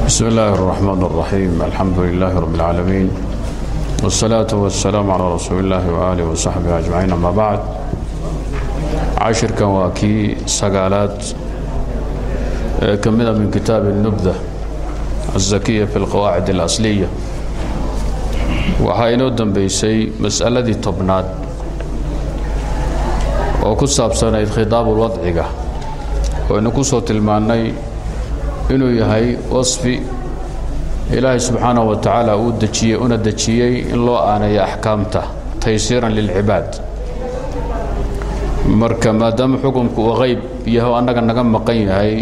بسم الله الرحمن الرحيم الحمد لله رب العالمين والصلاة والسلام على رسول الله وآله وصحبه أجمعين أما بعد cashirkan waa kii sagaalaad ee ka mida min kitaab النubda الزakiya fi اlqawaacid الأصliya waxaa inoo dambeysay mas'aladii tobnaad oo ku saabsanayd khidaabu wadciga waynu ku soo tilmaannay inuu yahay wasfi ilaahay subxaanaه wa tacaala uu dejiyey una dejiyey in loo aaneeyo axkaamta taysiiran lilcibaad marka maadaama xukunku uu qayb yaho annaga naga maqan yahay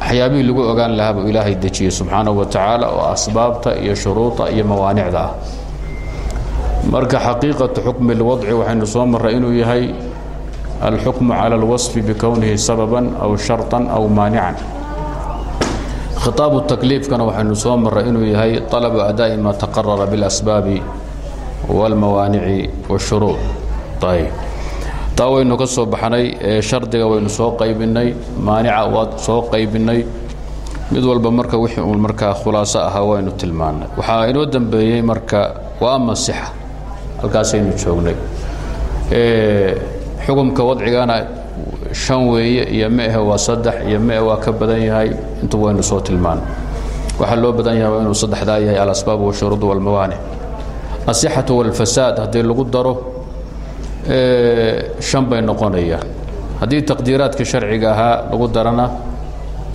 waxyaabihii lagu ogaan lahaa buu ilaahay dejiyey subxaanahu wa tacaala oo asbaabta iyo shuruuda iyo mawaanicda ah marka xaqiiqatu xukmi اlwadci waxaynu soo marray inuu yahay alxukmu cala اlwaصfi bikownihi sababan aw sharطan aw maanican khitaabu takliifkana waxaynu soo marray inuu yahay طalabu adaa'i ma taqarara biاlasbaabi wاlmawaanici wاshuruud ayb taa waynu ka soo baxnay ee shardiga waynu soo qaybinnay maanica waa soo qaybinnay mid walba marka wixii uun markaa khulaaso ahaa waynu tilmaannay waxaa inoo dembeeyey marka waa ama sixa halkaasaynu joognay xukumka wadcigana shan weeye iyo mehe waa saddex iyo mehe waa ka badan yahay intu waynu soo tilmaannay waxaa loo badan yahay waa inuu saddexdaa yahay alasbaab washuruud walmawaanic asixatu walfasaad haddii lagu daro shan bay noqonayaan haddii taqdiiraadkii sharciga ahaa lagu darana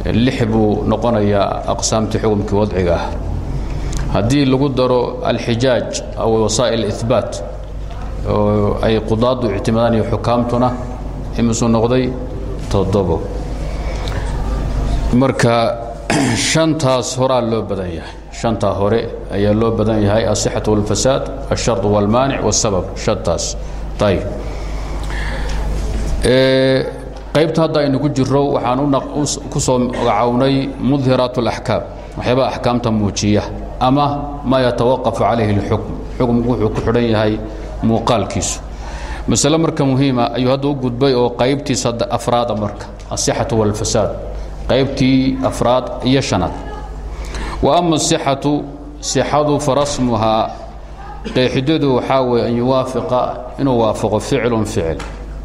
lix buu noqonayaa aqsaamtii xukumkii wadciga ah. Haddii lagu daro alxijaaj aw wasaa'il ihbaat oo ay qudaadu ictimaadaan iyo xukaamtuna imisuu noqday toddobo. Marka shantaas horaa loo badan yahay. Shantaa hore ayaa loo badan yahay asixatu walfasaad alshard walmaanic wasabab shantaas. Ayb qaybta hadda aynu ku jiro waxaan ku soo magacownay mudhiraat اlaxkaam waxyaabaa axkaamta muujiya ama maa yatawaqafu calayhi اlxukm xukumku wuxuu ku xidhan yahay muuqaalkiisu masale marka muhiima ayuu hadda gudbay oo qaybtiis hadda afraada marka asixatu wاlfasaad qaybtii afraad iyo shanaad. Wa ama asixatu sixadu farasmuhaa qeexideedu waxaa weeye an yuwaafiqa inuu waafaqo ficlun ficil.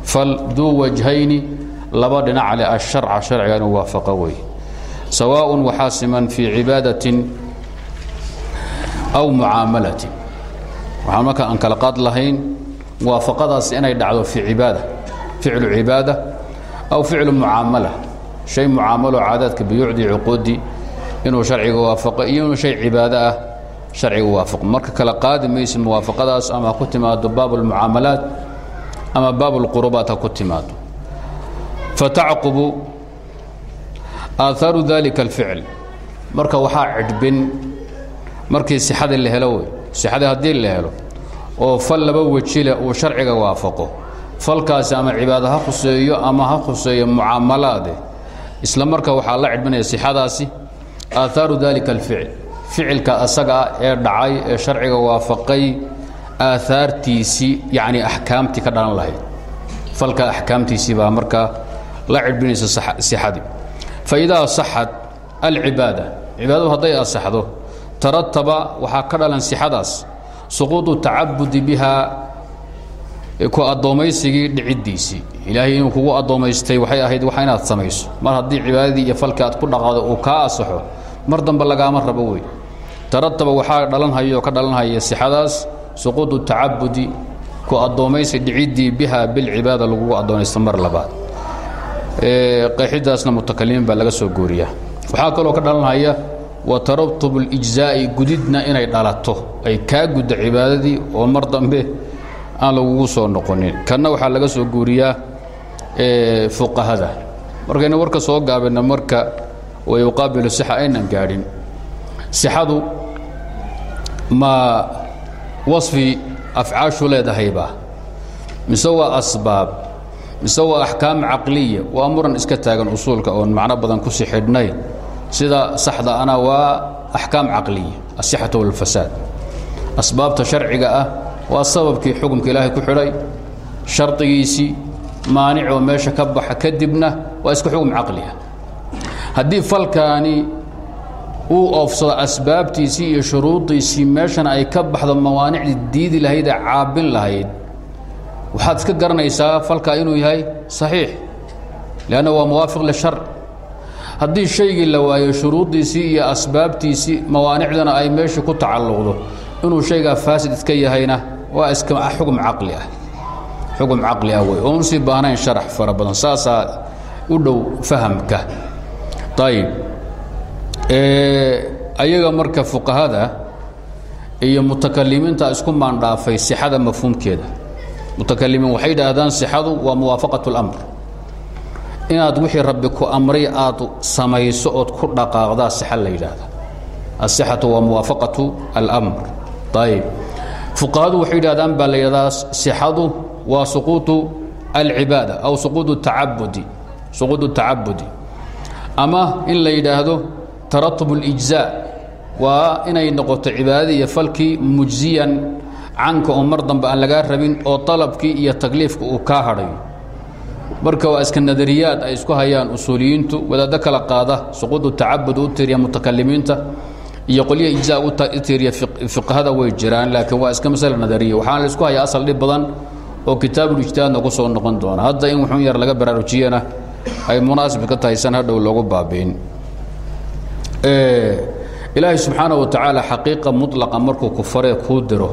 Fal duu wajhayni laba dhinac leh asharca sharciga inuu waafaqo wey sawaaءun waxaa siman fii cibaadatin aw mucaamalatin. Waxaan marka aan kala qaad lahayn muwaafaqadaasi inay dhacdo fii cibaada ficlu cibaada aw ficlu mucaamala. Shay mucaamalo caadaadka buyuucdii cuquuddii inuu sharciga waafaqo iyo inuu shay cibaado ah sharciga waafaqo. Marka kala qaadi maysid muwaafaqadaas ama ha ku timaado baab almucaamalaat ama baab alqurubaat ha ku timaado fatacqubu aaaru dalika alficl. Marka waxaa cidhbin markii sixadii la helo wey sixadii haddii la helo oo fal laba wejile uu sharciga waafaqo. Falkaasi ama cibaado ha ama ha khuseeyo mucaamalaade. Isla marka waxaa la cidhbinaya sixadaasi. Aahaaru dalika اlficl ficilka asaga ah ee dhacay ee sharciga waafaqay aahaartiisii yacni axkaamtii ka dhalan lahayd. Falka axkaamtiisii baa markaa la cidhbinaysa sixadii fa idaa saxad alcibaada cibaadadu hadday asaxdo tarataba waxaa ka dhalan sixadaas suquudu tacabudi bihaa ku addoommaysigii dhiciddiisii ilaahay inuu kugu addoommaystay waxay ahayd wax inaad samayso. Mar haddii cibaadadii iyo falkii aad ku dhaqaado uu kaa asaxo mar dambe lagaama rabo wey. Tarataba waxaa dhalanhaya oo ka dhalanhaya sixadaas suquudu tacabudi ku addoommaysi dhiciddii biha bilcibaada lagugu addoonaysto mar labaad. Qeexidaasna mutakalimiin baa laga soo gooriyaa waxaa kaloo ka dhalanhaya wa taratub اlijzaa'i gudidna inay dhalato ay kaa gudda cibaadadii oo mar dambe aan lagugu soo noqonin. Kanna waxaa laga soo gooriyaa fuqahada. Markaynu warka soo gaabina marka wayuqaabilu sixa aynan gaadhin. Sixadu ma wasfi afcaashu leedahaybaa mise waa asbaab mise waa axkaam caqliya iska taagan usuulka oon macno badan ku sii sida saxda ana waa axkaam caqliya asixatu walfasaad. Asbaabta sharciga ah waa sababkii xukumka ilaahay ku xidhay shardigiisii maanicoo meesha ka baxa kadibna waa iska xukm caqli ah falkaani uu oofsado asbaabtiisii iyo shuruudiisii meeshan ay ka baxdo mawaanicdii diidi lahayd caabin lahayd waxaad iska garanaysaa falkaa inuu yahay saxiix leanna waa muwaafiq lishar haddii shaygii la waayo shuruuddiisii iyo asbaabtiisii mawaanicdana ay meeshii ku tacalluqdo inuu shaygaa faasid iska yahayna waa iska xugum caqli ah. Xugum caqli ah wey oon sii baahnayn sharax fara badan saasaa u dhow fahamka. Ayib ayaga marka fuqahada iyo mutakalimiinta isku maandhaafay sixada mafhuumkeeda. Mutakalimiin waxay yidhaahdaan sixadu waa muwaafaqat اlamr inaad wixii rabbi ku amray aad samayso ood ku dhaqaaqdaa sixa la yidhaahda asixatu waa muwaafaqatu almr ayb fuqahadu waxay yidhahdaan baa la yidhahdaa sixadu waa suquudu alcibaada aw suquud taabudi suquud اtacabudi ama in la yidhaahdo taratub اlijzaa waa inay noqoto cibaadadii iyo falkii mujziyan canka oo mar dambe aan lagaa rabin oo dalabkii iyo takliifka uu kaa hadhayo marka waa iska nadariyaad ay isku hayaan usuuliyiintu wadaaddo kala qaada suquud tacabud u tiriya mutakalimiinta iyo qolyaha ijza u tiriya fiqhada way jiraan laakiin waa iska masale nadariya. Waxaana la isku hayaa asal dhib badan oo kitaabulijtihaadna ku soo noqon doona. Hadda in wuxuun yar laga baraarujiyana ay munaasib ka tahay san hadhow loogu baabiin. Ilaahay subxaana wa tacaala xaqiiqa mulaqa markuu ku faree kuu diro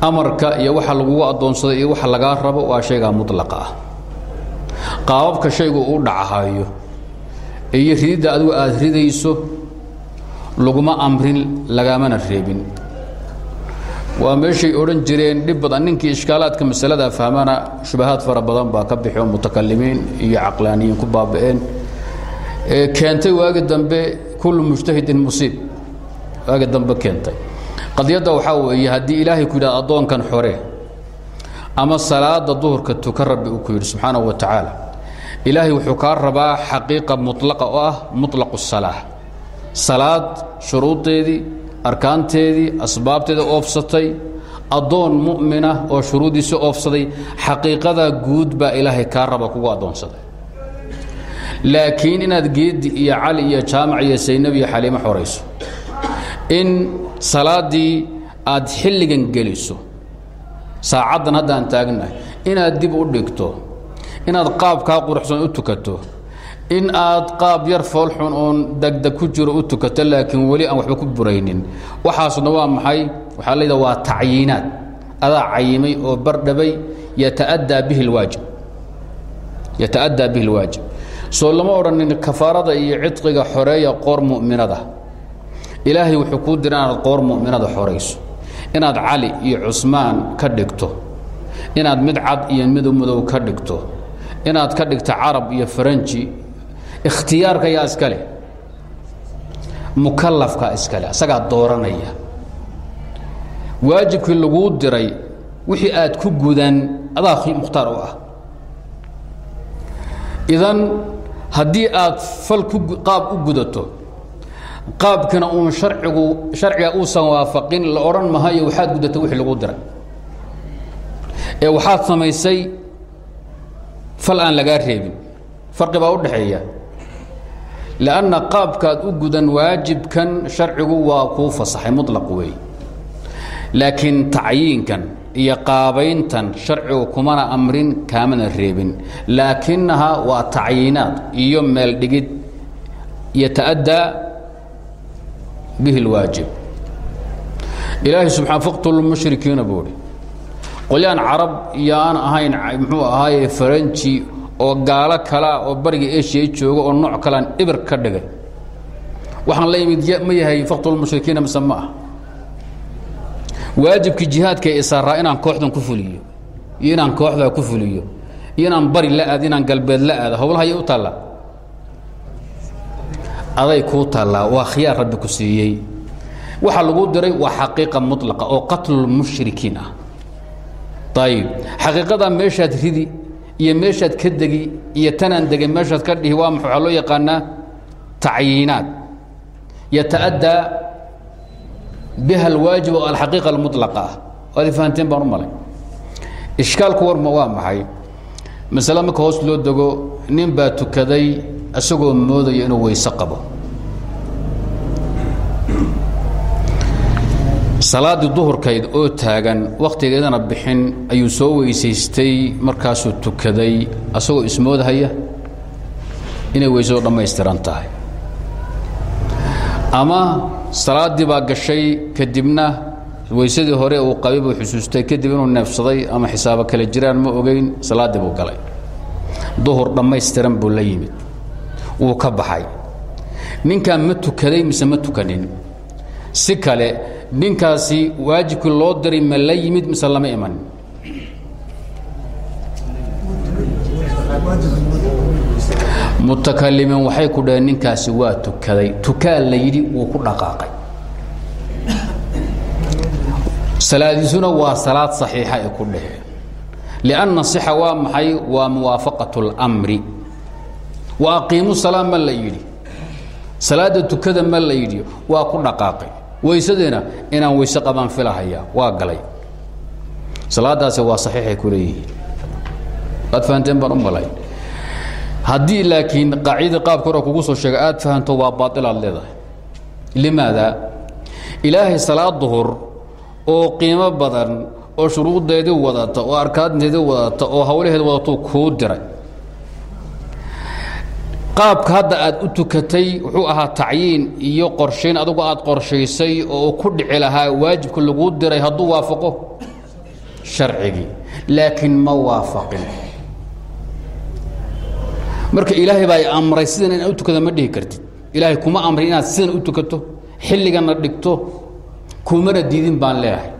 amarka iyo waxa lagugu addoonsaday iyo waxa lagaa rabo waa shaygaa mulaqa ah. Qaababka shaygu u dhacahayo iyo rididda adigu aad ridayso laguma amrin lagamana reebin. Waa meeshay odhan jireen dhib badan. Ninkii ishkaalaadka masalada fahmana shubahaad fara badan baa ka bixi oo mutakalimiin iyo caqlaaniyiin ku baaba'een. Keentay waagi dambe kullu mujtahidin musiib. Waagi dambe keentay qadiyadda waxaa weeye haddii ilaahay ku yidhahdo addoonkan xore ama salaada duhurka tuka rabbi uu ku yidhi subxaanahu wa tacaala ilaahay wuxuu kaa rabaa xaqiiqa mulaqa oo ah muطlaqu salaa salaad shuruuddeedii arkaanteedii asbaabteeda oofsatay addoon mu'mina oo shuruuddiisi oofsaday xaqiiqadaa guud baa ilaahay kaa raba kugu addoonsaday. Laakiin inaad geedi iyo cali iyo jaamac iyo saynab iyo xaliimo xorayso in salaaddii aad xilligan geliso. Saacaddan haddaan taagnahay inaad dib u dhigto inaad qaabkaa quruxsan u tukato in aad qaab yar foolxun oon degdeg ku jiro u tukato laakiin weli aan waxba ku buraynin. Waxaasna waa maxay? Waxaa layidhaha waa tacyiinaad. Adaa cayimay oo bardhabay yata'addaa bihi lwaajib yata'addaa bihi lwaajib soo lama odhanin kafaarada iyo cidqiga xoreeya qoor mu'minada ilaahay wuxuu kuu dira inaad qoor mu'minada xorayso inaad cali iyo cusmaan ka dhigto inaad mid cad iyo mid madow ka dhigto inaad ka dhigto carab iyo faranji ikhtiyaarka yaa iska leh mukalafka iska leh asagaa dooranaya. Waajibkii laguu diray wixii aad ku gudan adaa mukhtaar u ah. Idan haddii aad fal qaab u gudato qaabkana uun harcigu sharciga uusan waafaqin la odhan mahayo waxaad gudatay wixii lagu diray. Ee waxaad samaysay fal aan lagaa reebin. Farqi baa u dhaxeeya lanna qaabkaad u gudan waajibkan sharcigu waa kuu fasaxay mulaq weey. Laakiin tacyiinkan iyo qaabayntan sharcigu kumana amrin kaamana reebin. Laakinahaa waa tacyiinaad iyo meel dhigid yata'addaa bihi اlwaajib ilaahay subaa faqtulu mushrikiina buuhi qolyaan carab iyo aan ahayn muxuu ahaaye faranji oo gaalo kalea oo bariga eshiya jooga oo nooc kalean ibir ka dhigay. Waxaan la imid ma yahay faqtulmushrikiina mise ma ah. Waajibkii jihaadka ee isaaraa inaan kooxdan ku fuliyo iyo inaan kooxdaa ku fuliyo iyo inaan bari la aado inaan galbeed la aado howlahaya u taallaa aday kuu taallaa waa khiyaar rabbi ku siiyey. Waxa lagu diray waa xaqiiqa mulaqa oo qatlulmushrikiin ah. Ayib xaqiiqadaa meeshaad ridi iyo meeshaad ka degi iyo tanaan degay meeshaad ka dhihi waa waxaa loo yaqaanaa tacyiinaad. Yata'addaa biha alwaajib alxaqiiqa almulaqa ah. Waad fahanteen baan u malay. Ishkaalku warma waa maxay? Masale marka hoos loo dego nin baa tukaday isagoo moodaya inuu weyse abo salaadii duhurkayd oo taagan wakhtigeedana bixin ayuu soo weysaystay markaasuu tukaday asagoo ismoodahaya inay weysadu dhammaystiran tahay. Ama salaadii baa gashay kadibna weysadii hore uu qabay buu xusuustay kadib inuu neefsaday ama xisaabo kale jiraan ma ogayn salaadii buu galay. Duhur dhammaystiran buu la yimid wuu ka baxay. Ninkaan ma tukaday mise ma tukanin? Si kale ninkaasi waajibkii loo diray ma la yimid mise lama iman? Mutakalimiin waxay ku dhaheen ninkaasi waa tukaday. Tukaa la yidhi wuu ku dhaqaaqay. Salaadiisuna waa salaad saxiixa ay ku dhaheen. Lianna sixa waa maxay? Waa muwaafaqat اlmri aqiimu salaa ma la yidhi. Salaada tukada ma la yidhi. Waa ku dhaqaaqay. Weysadeena inaan weyse qabaan filahaya waa galay. Salaadaasi waa saxiixay ku leeyihiin. Waad fahanteen baan u malay. Haddii laakiin qaacidadii qaabka hore kugu soo sheega aad fahanto waa baailaad leedahay. Limaada ilaahay salaad duhur oo qiimo badan oo shuruuddeedii wadata oo arkaanteedii wadata oo hawlaheed wadatuu kuu diray qaabka hadda aad u tukatay wuxuu ahaa tacyiin iyo qorshayn adugu aad qorshaysay oo ku dhici lahaa waajibka laguu diray hadduu waafaqo sharcigii laakiin ma waafaqin. Marka ilaahay baa amray sidan inaad u tukada ma dhihi kartid. Ilaahay kuma amrin inaad sidan u tukato xilligana dhigto kumana diidin baan leeyahay.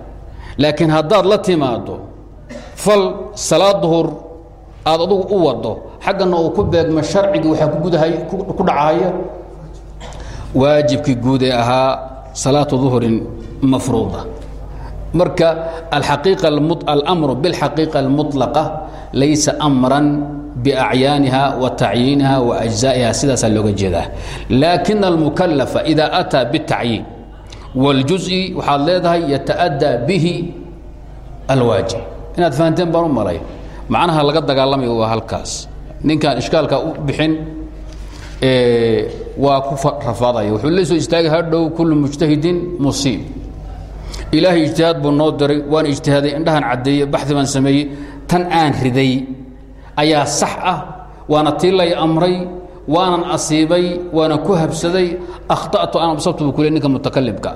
Laakiin haddaad la timaado fal salaad duhur aad adugu u wado xaggana uu ku beegmo sharcigii waxaa ku gudahay ku dhacaya waajibkii guud ee ahaa salaatu duhurin mafruuda marka alxaqiiqa almru biاlxaqiiqa almuطlaqa laysa amran biacyaaniha wa tacyiiniha wa ajzaa'iha sidaasaa looga jeedaa laakin almukalafa ida ataa biاtacyiin wاljuز'i waxaad leedahay yata'addaa bihi alwaajib inaad fahanteen baan u malay macnaha laga dagaalamayo waa halkaas ninkaan ishkaalka u bixin waa ku rafaadaya wuxuu la soo istaagay hadhow kullu mujtahidin musiib. Ilaahay ijtihaad buu noo diray waan indhahan caddeeye baxdi baan sameeyey tan aan riday. Ayaa sax ah waana tii amray waanan asiibay waanan ku habsaday akhta'tu ana absabtu buu kule ninka mutakalimka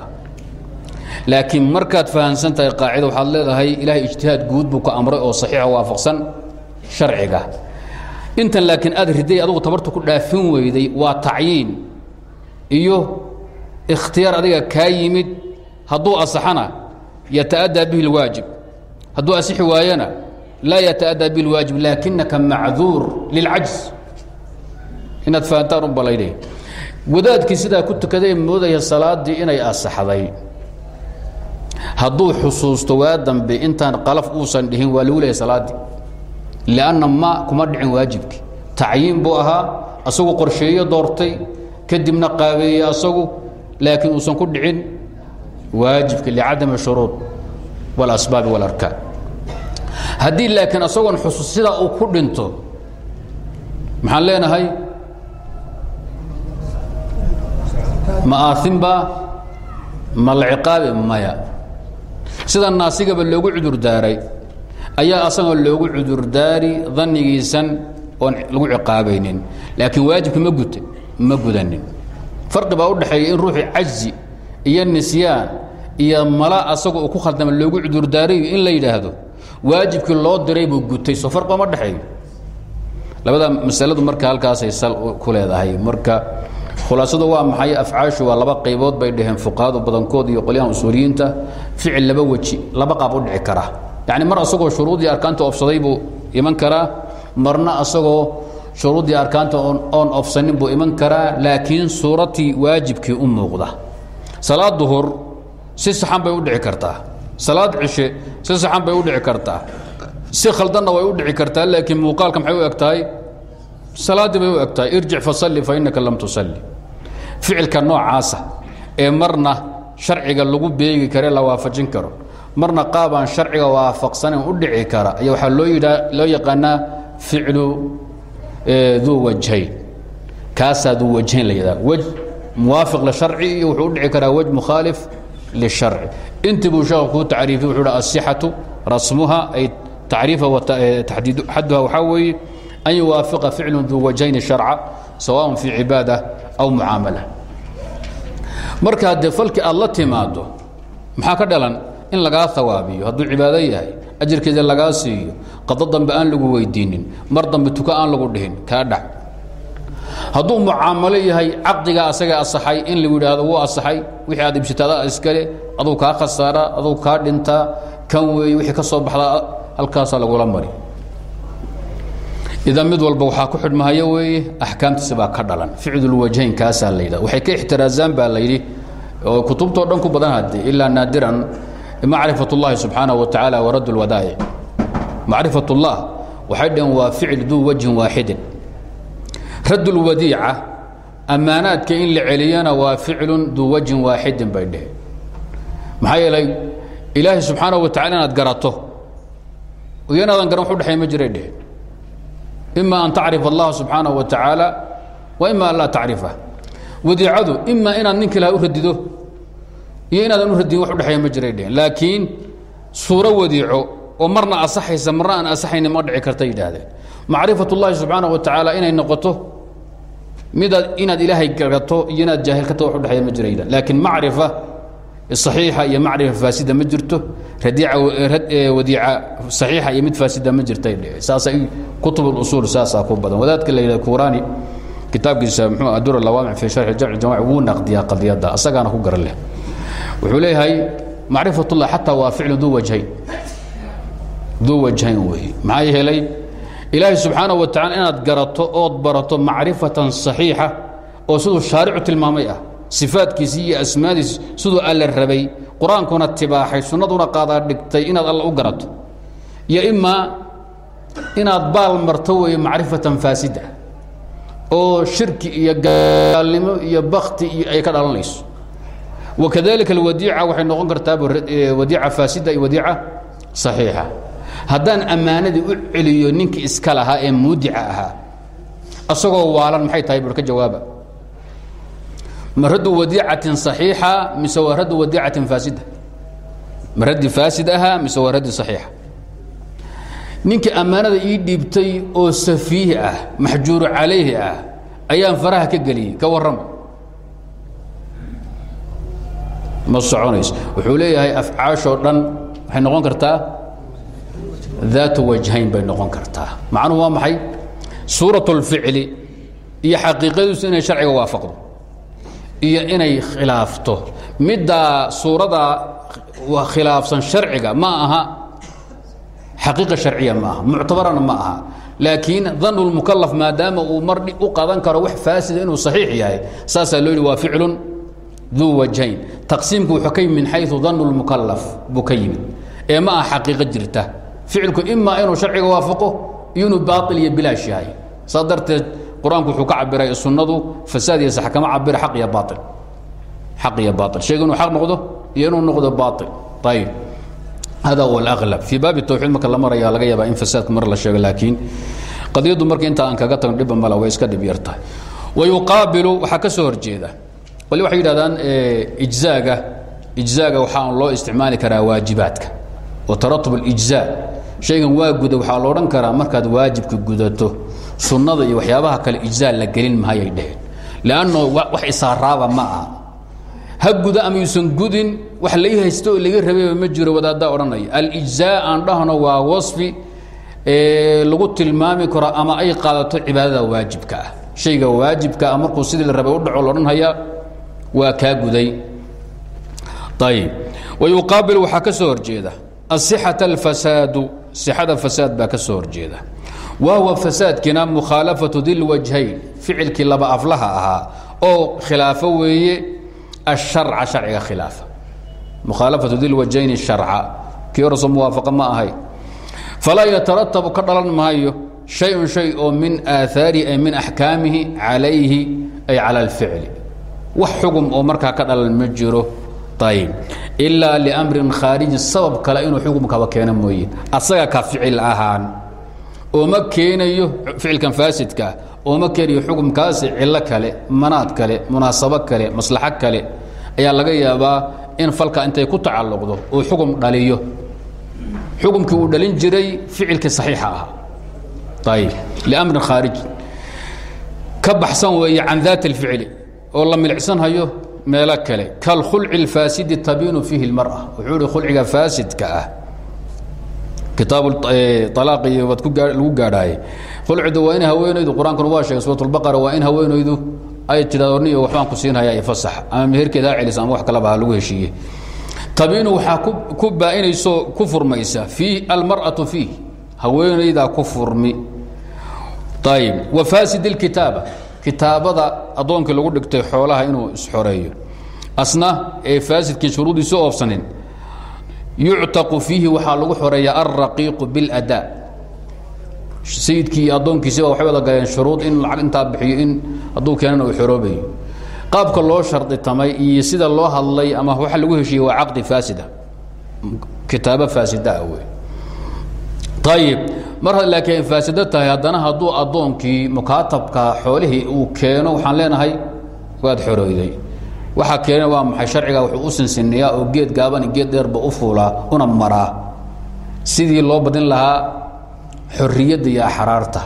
laakiin markaad fahamsan qaacida waxaad leedahay ilaahay ijtihaad guud buu ka amray oo saxiixa waafaqsan sharciga intan laakiin aad riday adugu tabartu ku dhaafin weyday waa tacyiin. Iyo ikhtiyaar adiga kaa yimid hadduu asaxana yata'addaa bihi اlwaajib hadduu asixi waayana laa yata'addaa bihi اlwaajib laakinaka macduur lilcajz. Inaad fahantaan u balaydhe wadaadkii sidaa ku tukaday moodaya salaaddii inay asaxday hadduu xusuusto waa dambe intaan qalaf uusan dhihin waa lagu leehay salaaddii lianna ma kuma dhicin waajibkii tacyiin buu ahaa asagu qorsheeyo doortay kadibna qaabeeyey asagu laakiin uusan ku dhicin waajibka licadami shuruud walasbaabi walarkaan haddii laakiin asagoon xusuus sidaa uu ku dhinto maxaan leenahay ma aainbaa ma ciqaabi maya sida naasigaba loogu cudurdaaray ayaa asagoo loogu cudurdaari danigiisan oon lagu ciqaabaynin laakiin waajibka ma gute ma gudanin. Farqi baa u dhexeeya in ruuxii cajzi iyo nisyaan iyo mala asagoo uu ku khaldama loogu cudurdaarayo in la yidhaahdo waajibkii loo diray buu gutay. Soo farqba ma dhexeeyo labada masaladu marka halkaasay sal ku leedahay. Marka khulaasadu waa maxay? Afcaashu waa laba qaybood bay dhaheen. Fuqahadu badankood iyo qolyahan usuuliyiinta ficil laba weji laba qaab u dhici kara yacni mar asagoo shuruudii arkaanta ofsaday buu iman karaa? Marna asagoo shuruuddii arkaanta oon ofsanin buu iman karaa? Laakiin suuratii waajibkii u muuqda. Salaad duhur si saxan bay u dhici kartaa. Salaad cishe si saxan bay u dhici kartaa. Si khaldanna way u dhici kartaa laakiin muuqaalka maxay u eg tahay? Salaaddii bay u eg tahay. Irjic fasalli fa innaka lam tusalli. Ficilka noocaasa ee marna sharciga lagu beegi kare la waafajin karo marna qaabaan sharciga waafaqsanan u dhici kara. Ayaa waxaa loo yaqaanaa ficlu duu wajhayn kaasaa duu wajhayn la yidhaha wej muwaafiq lisharci iyo wuxuu u dhici karaa wej mukhaalif lisharci intii buu sheekhu kuu tacriifiy wuxuu hi asixatu rasmuha ay tacriifa taxdiid xaduha waxaa weeye an yuwaafiqa ficlu duu wajhayni sharca sawaء fi cibaada aw mucaamala. Marka haddee falkii aad la timaado maxaa ka dhalan in lagaa hawaabiyo hadduu cibaado yahay ajarkeeda lagaa siiyo qado dambe lagu weydiinin mar dambe tuka aan lagu dhihin kaa dhac. Hadduu mucaamalo yahay caqdigaa asaga asaxay in lagu yidhaahdo wuu asaxay wixii aad ibsitaadaa iskale aduu kaa khasaaraa aduu kaa dhintaa kan weeye wixii ka soo baxdaa halkaasaa lagula mari. Idan mid walba waxaa ku xidhmahaya weeye axkaamtiisa baa ka dhalan. Ficdulwajhayn kaasaa la yidhah waxay ka ixtiraazaan baa la yidhi oo kutubtoo dhan ku badan haddee ilaa naadiran macrifat اllahi subxaanaه wa tacaala waradd اlwadaa'ic macrifat اllah waxay dhaheen waa ficil duu wajhin waaxidin radd اlwadiica ammaanaadka in la celiyana waa ficlun duu wajhin waaxidin bay dheheen maxaa yeelay ilaahay subxaanaه wa tacala inaad garato iyo inaadan garan wax udhexeey ma jiray dheheen ima an tacrif allaha subxaanaه wa tacaala wa ima an laa tacrifa wadiicadu ima inaad ninka ilaha u radido iyo inaadan u radin wax udhexeeya ma jiray dheheen. Laakiin suuro wadiico oo marna asaxaysa marna aan asaxayni ma dhici karta yidhaahdeen. Macrifat ullahi subxaanahu wa tacaala inay noqoto midaad inaad ilaahay garato iyo inaad jaahil ka ta wax udhexeeya ma jira laakiin macrifa saxiixa iyo macrifa faasida ma jirto. Radiica eh, eh, wadiica saxiixa iyo mid faasida ma jirtay dheheen. Saasay kutubulusuul saasaa ku badan. Wadaadka la yidhahda kuuraani kitaabkiisa muxuu adura lawaamic fi sharxi jamci jamaci wuu naqdiyaa qadiyadda asagaana ku garan leh wuxuu leeyahay macrifatullah xataa waa ficlu duu wajhayn. Duu wajhayn weeye maxaa yeelay ilaahay subxaana wa tacala inaad garato ood barato macrifatan صaxiixa oo siduu shaaricu tilmaamay ah sifaadkiisii iyo asmaadiis siduu alla rabay qur'aankuna tibaaxay sunnaduna qaadaa dhigtay inaad alla u garato. Iyo imaa inaad baal marto weeye macrifatan faasida oo shirki iyo gaalnimo iyo bakti iyo ay ka dhalanayso wakadalika alwadiica waxay noqon kartaa wadiica faasida iyo wadiica saxiixa. Haddaan ammaanadii u celiyo ninkii iska lahaa ee muudica ahaa asagoo waalan maxay tahay bur jawaaba? Ma wadiicatin saxiixa mise waa wadiicatin faasida? Ma raddii faasid ahaa mise waa raddii ii dhiibtay oo safiih ah maxjuuru ah, ayaan faraha ka geliyey ka warrama ma soconayso. Wuxuu leeyahay afcaashoo dhan waxay noqon kartaa daatu wajhayn bay noqon kartaa. Macnuhu waa maxay? Suurat اlficli iyo xaqiiqadiisu inay sharciga waafaqdo iyo inay khilaafto. Middaa suuradaa khilaafsan sharciga ma aha xaqiiqa sharciya ma aha muctabarana ma aha. Laakiin danu lmukalaf maadaama uu mar u qadan karo wax faasida inuu saxiix yahay saasaa loo yidhi waa ficlun duu wajhayn taqsiimku wuxuu ka yimid min xayu danu اlmukalaf buu ka yimid. Ee ma aha xaqiiqo jirta. Ficilku imaa inuu sharciga waafaqo iyo inuu baail iyo bilaash yahay saa darteed qur'aanku wuxuu ka cabiray sunnadu fasaad iyo sax kama cabira aq iyo baail xaq iyo baail shayga inuu xaq noqdo iyo inuu noqdo baail ayib hada huwa alaqlab fii baabi tawxiid marka la maraya laga yaabaa in fasaadka mar la sheego laakiin qadiyaddu marka inta aan kaga tagno dhibba mala way iska dhib yar tahay. Wayuqaabilu waxaa ka soo horjeeda wali waxay yidhahdaan ijzaaga ijzaaga waxaa loo isticmaali karaa waajibaadka. Wa taratub اlijzaa shaygan waa guda waxaa la odhan karaa markaad waajibka gudato sunnada iyo waxyaabaha kale ijzaa la gelin mahayay dheheen. Lanno wax isaaraaba ma aha. Ha guda ama yuusan gudin wax lai haysto oo laga rabayba ma jiro wadaaddaa odhanaya. Alijzaa aan dhahno waa wasfi lagu tilmaami karo ama ay qaadato cibaadada waajibka ah. Shayga waajibka ah markuu sidii la rabay u dhaco la odhan hayaa waa kaa guday. Ayib. Wayuqaabil waxaa ka soo horjeeda asixata alfasaadu sixada fasaad baa ka soo horjeeda. Wa huwa fasaadkiina mukhaalafatu dilwajhayn ficilkii laba aflaha ahaa oo khilaafo weeye asharca sharciga khilaafa. Mukhaalafatu dilwajhayni sharca. Kii horso muwaafaqa ma ahay. Falaa yataratabu ka dhalan maayo shay-un shay oo min aahaarihi ay min axkaamihi calayhi ay cala alficli wax xugum oo markaa ka dhalan ma jiro. Ayb ilaa liamrin khaariji sabab kale inuu xukumkaba keeno mooye. Asaga ka ficil ahaan. Ooma keenayo ficilkan faasidkaa ooma keenayo xukumkaasi cillo kale manaad kale munaasabo kale maslaxo kale. Ayaa laga yaabaa in falka intay ku tacalluqdo uu xugum dhaliyo. Xukumkii uu dhalin jiray ficilkii saxiixa ahaa. Ayib liamrin khaariji ka baxsan weeye can daati اlficli oo la milicsanhayo meelo kale kalkhulci اlfaasidi tabiinu fiihi اlmar'a wuxuu ihi khulciga faasidka ah kitaab alaaqi waad lagu gaadhaaye khulcida waa in haweenaydu qur-aankuna waa sheegay suurat اlbaqara waa in haweenaydu ay tidhahdo niyo waxbaan ku siinhayaa ifasax ama meherkeeda ha celisa ama wax kaleba ha lagu heshiiye tabiinu waxaa ku baainayso ku furmaysa fii almar'atu fiih haweenaydaa ku furmi ayib wa faasid اlkitaaba kitaabada addoonkii lagu dhigtay xoolaha inuu isxoreeyo. Asna ee faasidkii shuruudiisa oobsanin yuctaqu fiihi waxaa lagu xoreeyaa alraqiiqu biاlأdaa sayidkii iyo addoonkiisiba waxay wada galeen shuruud in lacag intaa bixiyo in hadduu uu xoroobayo. Qaabka loo sharditamay iyo sida loo hadlay ama waxa lagu heshiiyey waa caqdi faasida. Kitaabo faasidaa wey ayib mar laakiin faasido tahay haddana hadduu addoonkii mukaatabka xoolihii uu keeno waxaan leenahay waad xorooyday. Waxaa keena waa maxay? Sharciga wuxuu u sinsiniyaa oo geed gaaban geed dheerba u fuulaa una maraa. Sidii loo badin lahaa xorriyadda iyo axraarta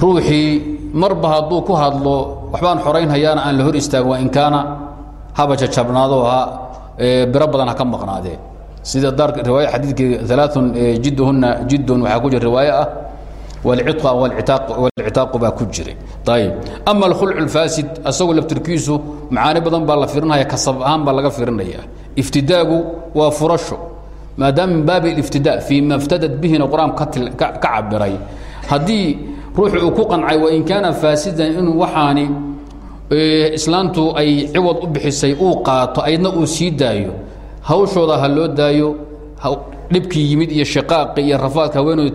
ruuxii marba hadduu ku hadlo waxbaan xoraynhayaana aan la hor istaagin in kaana haba jajabnaado ha biro badan ha ka maqnaadee sida daar riwaaya xadiidkii alaaun jidhunna jiddun waxaa ku jira riwaaye ah walcitaaqu baa ku jiray. Ayib ama alkhulcu alfaasid asagoo laftirkiisu macaani badan baa la firinaya kasab ahaan baa laga firinaya. Iftidaagu waa furasho maadaama min baabi اliftida fii ma اftadad bihina qur'aanku ka cabiray haddii ruuxu uu ku qancay wain kaana faasidan inuu waxaani islaantu ay ciwad u bixisay uu qaato aydna uu sii daayo hawshooda ha loo daayo dhibkii yimid iyo shaqaaqi iyo rafaadka haweenoodu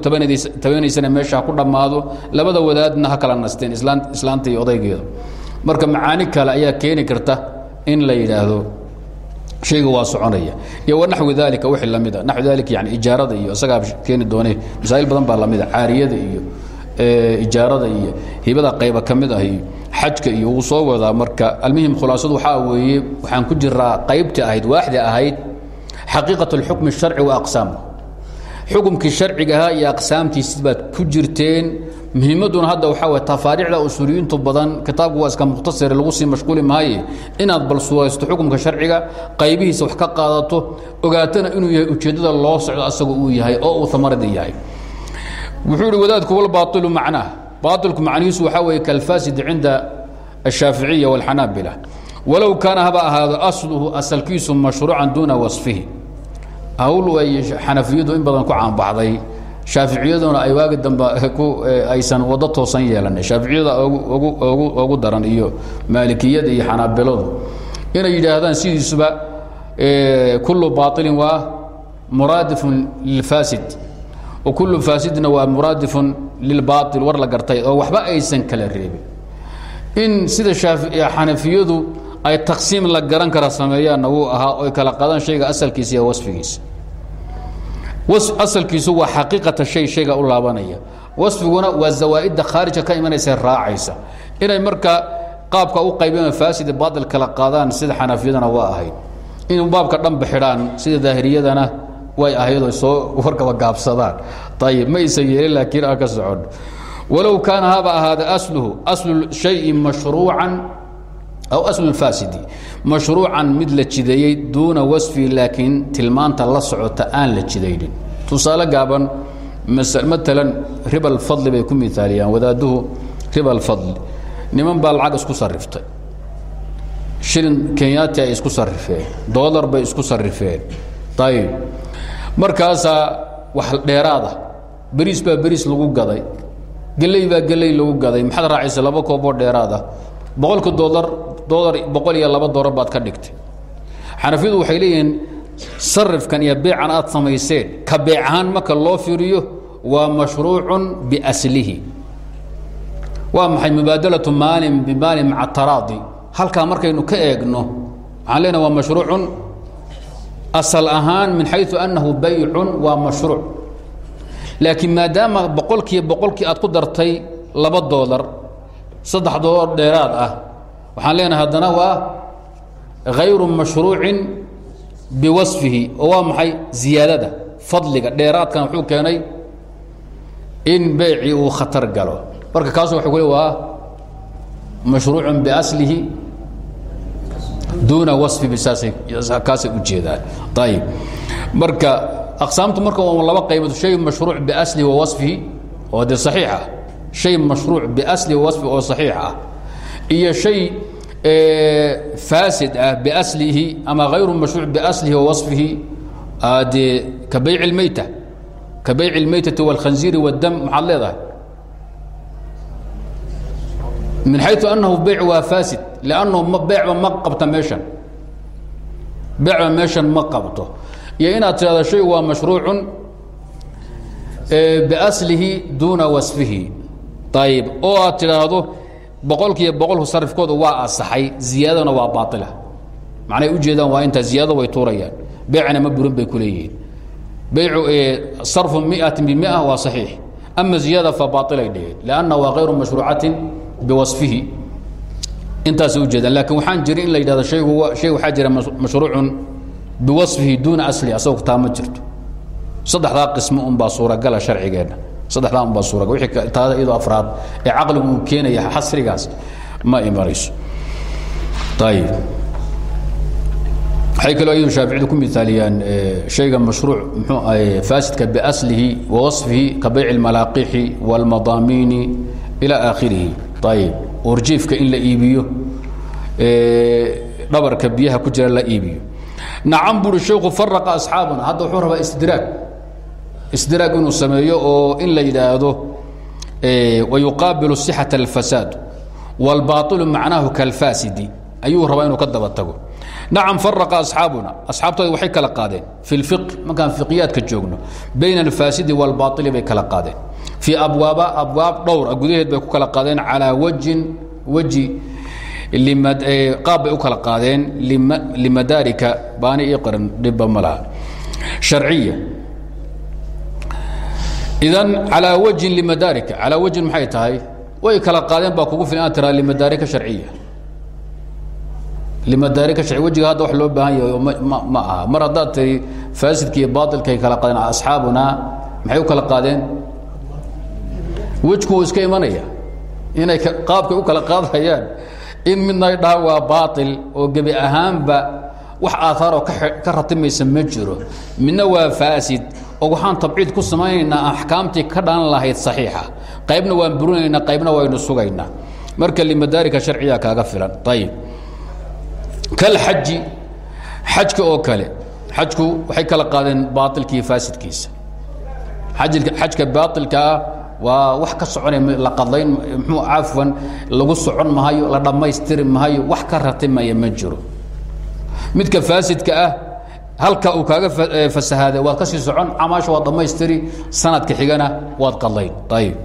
tabanaysana meesha ku dhammaado labada wadaadna ha kala nasteen islaanta iyo odaygeeda marka macaani kale ayaa keeni karta in la yidhaahdo shayga waa soconaya. Iyo wanaxwi dalika wixii la mid a. Naxwi dalika yani ijaarada iyo isagaa keeni doone masaa'il badan baa la mid a caariyada iyo ijaarada iyo hibada qayba ka mid ah iyo xajka iyo wuu soo wadaa marka almuhim khulaasadu waxaa weeye waxaan ku jiraa qaybtii ahayd waaxda ahayd xaqiiqat اlxukm الsharci wa aqsaamu xukumkii sharciga ahaa iyo aqsaamtiisi baad ku jirteen muhiimadduna hadda waxaa way tafaariicda usuuliyiintu badan kitaabku waa iska mukhtasare lagu sii mashquuli maaye inaad bal suuraysto xukumka sharciga qaybihiisa wax ka qaadato ogaatana inuu yahay ujeeddada loo socdo asaga uu yahay oo uu amarada yahay wuxuu ihi wadaadku walbaailu macnaah baailku macnihiisu waxaa weeye kalfaasidi cinda ashaaficiya wاlxanaabila walow kaana haba ahaado asluhu asalkiisu mashruucan duuna wasfihi. Hawl ay xanafiyadu in badan ku caanbaxday shaaficiyaduna ay waagi dambe aysan wado toosan yeelanay. Shaaficiyada ugu daran iyo maalikiyada iyo xanaabiladu. Inay yidhaahdaan sidiisuba kullu baailin waa muraadifun lilfaasid kullu faasidna waa muraadifun lilbaail war la gartay oo waxba aysan kala reebin. In sida xanafiyadu ay taqsiim la garan kara sameeyaanna wuu ahaa oy kala qadaan shayga asalkiisa iyo wasfigiisa. Asalkiisu waa xaqiiqata shay shayga u laabanaya. Wasfiguna waa zawaa'idda khaarijka ka imanaysa raacaysa. Inay marka qaabka u qaybeen faasida baatil kala qaadaan sida xanafiyadana waa ahayd. In baabka dhanba xidhaan sida daahiriyadana way ahaydoo soo warkaba gaabsadaan. Ayib ma aysan yeelin laakiin a ka socon walow kaana haba ahaada asluhu aslu shayi mashruucan aw aslu faasidi. Mashruucan mid la jideeyey duuna wasfi laakiin tilmaanta la socota aan la jidaynin. Tusaale gaaban maalan riba alfadli bay ku miaaliyaan wadaaduhu riba alfadli niman baa lacag isku sariftay shilin kenyaati ay isku sarifeen doolar bay isku sarifeen ayib markaasaa wax dheeraada. Beriis baa beriis lagu gaday. Geley baa geley lagu gaday. Maxaad raacaysa laba kooboo dheeraada. Boqolka dolar dolar boqol iyo laba dolar baad ka dhigtay. Xanafiyadu waxay leeyihiin sarifkan iyo beecan aad samayseen ka beec ahaan marka loo fiiriyo waa mashruucun biaslihi. Waa maxay? Mubaadalatu maalin bimaalin maca taraadi. Halkaa markaynu ka eegno waxaan leenaha waa mashruucun asal ahaan min xayu annahu baycun waa mashruuc. Laakiin maadaama boqolkiiba boqolkii aad ku dartay laba dolar saddex dolar dheeraad ah waxaan leenahay haddana waa hayru mashruucin biwasfihi oo waa maxay ziyaadada fadliga dheeraadkan wuxuu keenay in beecii uu khatar galo. Marka kaasu wuxuu ku le waa mashruucun biaslihi duuna wasfi bisaasay kaasay u jeedaan ayib marka aqsaamtu marka waa laba qaybood shay mashruuc biaslihi wa wasfihi oo dee saxiix ah shay mashruuc biaslihi wa wasfihi oo saxiix ah iyo shay faasid ah biaslihi ama hayru mashruuc biaslihi wa wasfihi dee ka bayc اlmeyta ka bayc اlmeytati wاlkhanziiri wاdam maxaad leedahay Min xayu anahu beyc waa faasid lannahu beecba ma qabta meeshan beecba meeshan ma qabto iyo inaad tidhahdo shay waa mashruucun biaslihi duuna wasfihi ayib oo aad tidhaahdo boqolkiiba boqolku sarifkooda waa asaxay ziyaadana waa baaila macnay ujeedaan waa intaa ziyaado way tuurayaan beecna ma burin bay ku leeyihiin beycu sarfu miatin bimia waa saxiix ama ziyaada fa baailay dheheen lanna waa hayru mashruucatin biwasfihi intaasay ujeedaan laakiin waxaan jirin in la yidhahdo haygu shay waxaa jira mashruucun biwasfihi duuna aslihi asagoo taa ma jirto saddexdaa qismo unbaa suuragala sharcigeenna saddexdaa unbaa suuragal wixii taada iyadoo afraad ee caqligu uu keenaya xasrigaas ma imanayso ayib waxay kaloo iyadu shaaficiyadu ku miaaliyaan shayga mashruuc mxuu ahay faasidka biaslihi wa wasfihi ka bayc اlmalaaqiixi wاlmadaamiini ilى aakhirihi ayib urjiifka in la iibiyo dhabarka biyaha ku jira la iibiyo nacam buuri sheiku faraqa asxaabuna hadda wuxuu rabaa istidraag istidraag inuu sameeyo oo in la yidhaahdo wayuqaabilu صixaة اlfasaad wاlbaطilu macnaahu kalfaasidi ayuu rabaa inuu ka daba tago nacam faraqa asxaabuna asxaabtooda waxay kala qaadeen fi اlfiq markaan fiqiyaadka joogno bayna alfaasidi wاlbaطili bay kala qaadeen fii abwaaba abwaab dhowra gudaheed bay ku kala qaadeen calaa wajin weji qaab bay u kala qaadeen limadaarika baani ii qaran dhibba ma laha. Sharciya. Idan calaa wajin limadaarika calaa wajin maxay tahay? Way kala qaadeen baa kugu filan tiraa limadaarika sharciya. Limadaarika sharci wejiga hadda wax loo baahan yahay ma aha. Mar haddaad tiri faasidka iyo baatilkay kala qaadeen asxaabuna maxay u kala qaadeen wejku iska imanaya. Inay qaabkay u kala qaadayaan in midna ay dhahaan waa baail oo gebi ahaanba wax aaaaroo ka ratimaysa ma jiro. Midna waa faasid. Oo waxaan tabciid ku samaynaynaa axkaamtii ka dhalan lahayd saxiixa. Qaybna waan burinaynaa qaybna waynu sugaynaa. Marka limadaarika sharciya kaaga filan. Ayib kalxaji xajka oo kale. Xajku waxay kala qaadeen baailkiiyo faasidkiisa. Xajka baailkaa waa wax ka soconay la qadlayn mxuu cafwan lagu socon mahayo la dhammaystiri mahayo wax ka ratimaya ma jiro midka faasidka ah halka uu kaaga fasahaaday waad ka sii socon camaasha waad dhammaystiri sanadka xigana waad qadlayn ayib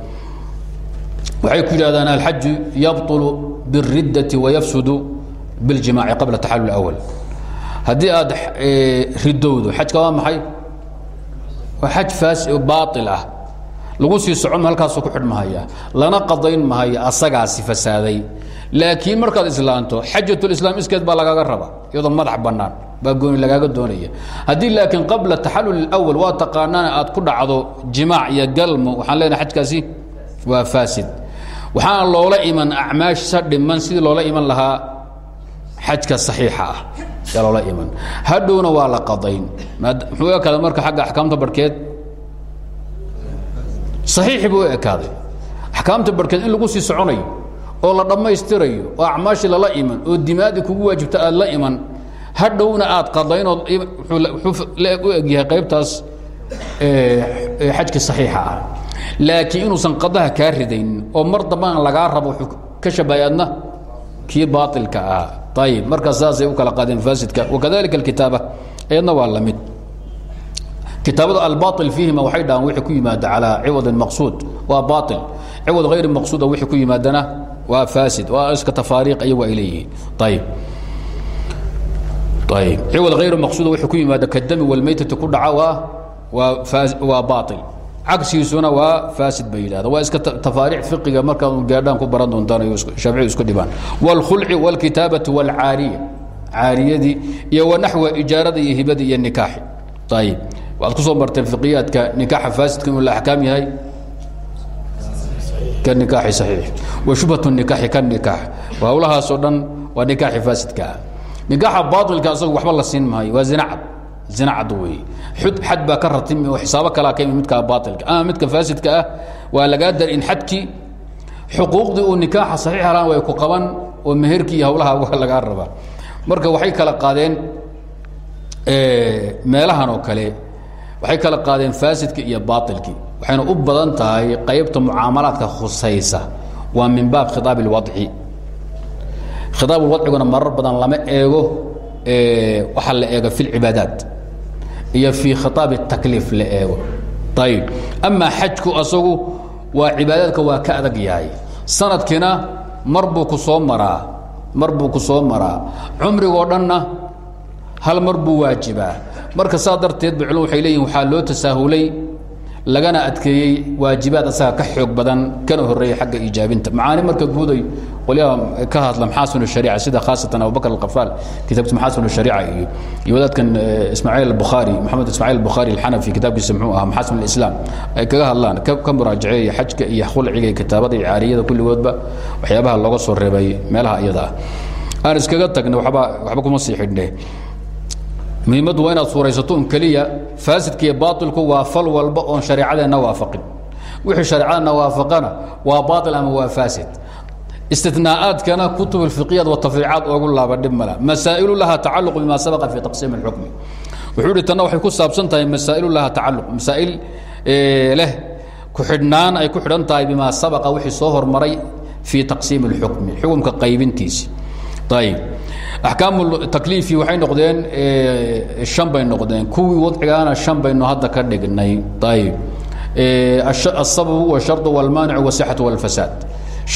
waxay ku yidhahdaan alxaju yabطulu biاriddati wayafsudu biاljimaaci qabla taxalul awal haddii aad ridowdo xajka waa maxay waa xaj faas baail ah lagu sii socon halkaasuu ku xidhmahaya lana qadayn mahayo asagaasi fasaaday. Laakiin markaad islaanto xajatulislaam iskeed baa lagaaga raba iyadoo madax bannaan baa gooni lagaaga doonaya. Haddii laakiin qabla taxalul اawal waa taqaanaan aad ku dhacdo jimaac iyo galmo waxaan leenahay xajkaasi waa faasid. Waxaana loola iman acmaasha dhiman sidii loola iman lahaa xajka saxiixa ah. Yaa loola iman. Hadhowna waa la qadayn. Muxuu ekada marka xagga axkaamta barhkeed saxiixi buu u ekaaday. Axkaamta barhkeed in lagu sii soconayo oo la dhammaystirayo oo acmaashii lala iman oo dimaadii kugu waajibta aad la iman hadhowna aad qadaynood u egyahay qaybtaas xajka saxiixa ah. Laakiin inuusan qadaha kaa ridaynin oo mar dambana lagaa rabo wuxuu ka shabahay adna kii baailka ahaa ayib markaas saasay u kala qaadeen faasidka. Wakadalika alkitaaba eedna waa la mid kitaabada albail fiihima waxay dhahaan wixii ku yimaada calaa ciwadin maqsuud waa bail ciwad hayri maqsuuda wixii ku yimaadana waa faasid waa iska tafaariiq iyagu ay leeyihiin ayib ayib ciwad hayru maqsuuda wixii ku yimaada kadami walmaytati ku dhaca waa waa waa bail cagsigiisuna waa faasid bay yidhahda waa iska tafaariic fiqiga markaad gaadhaan ku baran doontaan shaaficidu isku dhibaan wاlkhulci wاlkitaabati wاlcaariya caariyadii iyo wanaxwa ijaarada iyo hibadii iyo nikaaxi ayib waxaad ku soo marteen fiqiyaadka nikaaxa faasidka inuu la axkaam yahay? Ka nikaaxi saxiix. Wa shubhatu nikaaxi ka nikaax. Hawlahaasoo dhan waa nikaaxi faasidka. Ah nikaaxa baailka asagu waxba la siin maayo. Waa zina cad. Zina cad weeye xud xad baa ka ratimi oo xisaabo kalaa ka imi midka baailka ama midka faasidka ah waa lagaa dar in xadkii xuquuqdii uu nikaaxa saxiix halaan way ku qaban oo meherkii iyo hawlaha waa lagaa rabaa marka waxay kala qaadeen meelahan oo kale waxay kala qaadeen faasidka iyo baailkii waxayna u badan tahay qaybta mucaamalaadka khusaysa waa min baab khiaab اlwadci khiaab wadciguna marar badan lama eego waxaa la eega fi اlcibaadaat iyo fii khiaab الtakliif la eego ayb amaa xajku asagu waa cibaadaadka waa ka adag yahay sanadkiina mar buu ku soo maraa mar buu ku soo maraa cumrigoo dhanna hal mar buu waajibaa marka saa darteed ba culum waxay leeyihiin waxaa loo tasaahulay lagana adkeeyey waajibaad asaga ka xoog badan kana horreeya xagga iijaabinta macaani marka guuday qolyaha ka hadla maxaasin shariica sida khaasatan abubakr alqafaal kitaabkiisa maxaasin shariica iyo iyo wadaadkan ismaaciil albukhaari maxamed ismaaciil albukhaari alxanafi kitaabkiisa muxuu ahaa maxaasin alislaam ay kaga hadlaan ka muraajaceeya xajka iyo khulciga iyo kitaabada iyo caariyada kulligoodba waxyaabaha looga soo reebay meelaha iyada ah. Aan iskaga tagna waba waxba kuma sii xidhne muhiimaddu waa inaad suuraysato un keliya faasidka iyo baailku waa fal walba oon shareecadeenna waafaqin wixii shareecadeenna waafaqana waa baail ama waa faasid istinaa'aadkana kutub اfiqyaad watafriicaad oogu laaba dhib mala masaa'ilu laha tacaluq bima sabaqa fi taqsiim اxukmi wuxuu hi tanna waxay ku saabsan tahay masaa'ilu laha tacaluq masaa'il leh ku xidhnaan ay ku xidhan tahay bima sabaqa wixii soo hormaray fii taqsiim اlxukmi xukumka qaybintiisi ayb axkaamu takliifi waxay noqdeen an bay noqdeen kuwii wadcigaana an baynu hadda ka dhignay ayb asababu washardu wlmaanicu wasixatu wlfasaad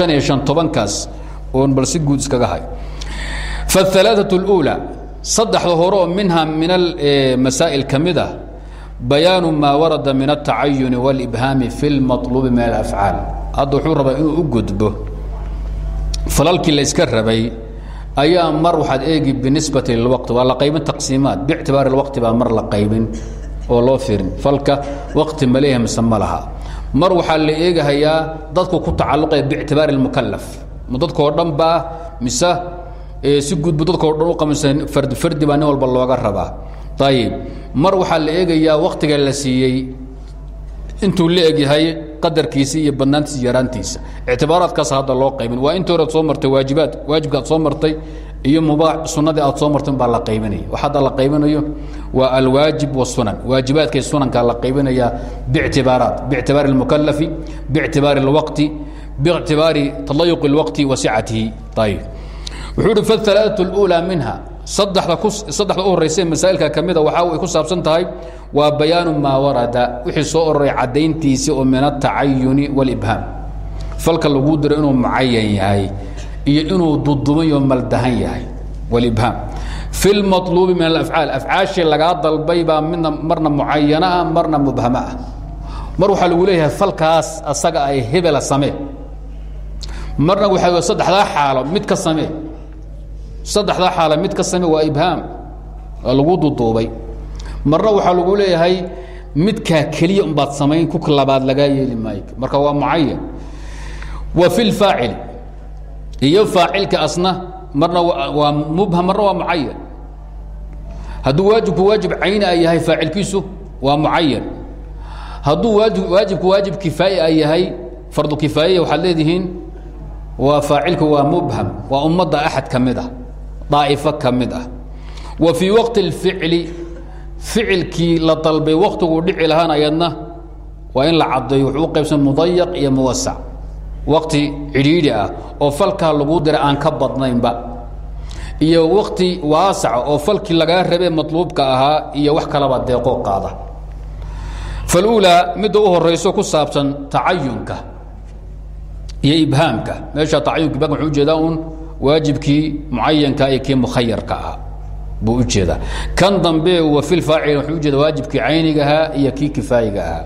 an iyo an tobankaas oon bal si guud iskaga hay faalaaa اuulaa saddexda hore oo minha min amasaa'il ka mid ah bayaanu warada min altacayuni wاlibhaami fi lmaluubi min alafcaal hadda wuxuu rabaa inuu u gudbo falalkii la yska rabay ayaa mar waxaad eegi binisbati lilwaqti waa la qaybin taqsiimaat bictibaari اlwaqti baa mar la qaybin oo loo firin falka waqti ma leeyahay mise mar waxaa la eegahayaa dadku ku tacalluqaya bictibaari اlmukalaf ma dadkoo dhan baa mise si gudbu dadkoo dhan u qamaysa fardi fardi baa walba looga rabaa. Ayib mar waxaa la eegayaa waktiga la siiyey. Intuu la qadarkiisa iyo badnaantiisa iyo yaraantiisa ictibaaraadkaas hadda loo qaybin waa intii horead soo martay waajibaad waajibka aad soo martay iyo mubaax sunnadii aad soo martay baa la qaybinaya wax hadda la qaybinayo waa alwaajib wasunan waajibaadkay sunankaa la qaybinayaa bictibaaraat biictibaari اlmukalafi biictibaari اlwaqti biictibaari talayuq اlwaqti wa sicatihi ayib wuxuu uhi faالثalaaثaة اlأulى minha saddexda u horraysa ee masaa'ilka ka mida waxaa ay ku saabsan tahay waa bayaanu maa warada wixii soo ororay caddayntiisii oo min altacayuni wاlibhaam falka laguu diro inuu mucayan yahay iyo inuu duduban yo maldahan yahay wlibhaam fi lmaطluubi min alafcaal afcaashii lagaa dalbay baa midna marna mucayana ah marna mubhama ah. Mar waxaa lagu leeyahay falkaas asaga ay hebela samee. Marna waxaa saddexdaa xaalo mid ka samee saddexdaa xaalo mid ka samee waa ibhaam waa lagu duduubay. Marna waxaa lagu leeyahay midkaa keliya umbaad samayn ku labaad lagaa yeeli maayo. Marka waa mucayan wa fi lfaacili iyo faacilka asna marna waa mubham marna waa mucayan hadduu waajibku waajib cayni a yahay faacilkiisu waa mucayan hadduu waajib waajibku waajib kifaaya a yahay fardu kifaayaya waxaad leedihiin waa faacilku waa mubham waa ummadda axad ka mid ah daa'ifo ka mid ah. Wa fii waqti اlficli ficilkii la dalbay waktiguu dhici lahaan ayadna waa in la caddeeyo wuxuu u qaybsan mudayaq iyo muwasac wakti cidhiidhi ah oo falkaa lagu diray aan ka badnaynba. Iyo wakti waasaca oo falkii lagaa rabee matluubka ahaa iyo wax kalaba deeqoo qaada. Faluulaa midda u horayso ku saabsan tacayunka iyo ibhaamka. Meesha tacayunka ibhaamka wuxuu u jeedaa uun waajibkii mucayanka iyo kii mukhayarka ah buu u jeedaa kan dambe wa fi lfaacil wuxuu ujeeda waajibkii cayniga ahaa iyo kii kifaayiga ahaa.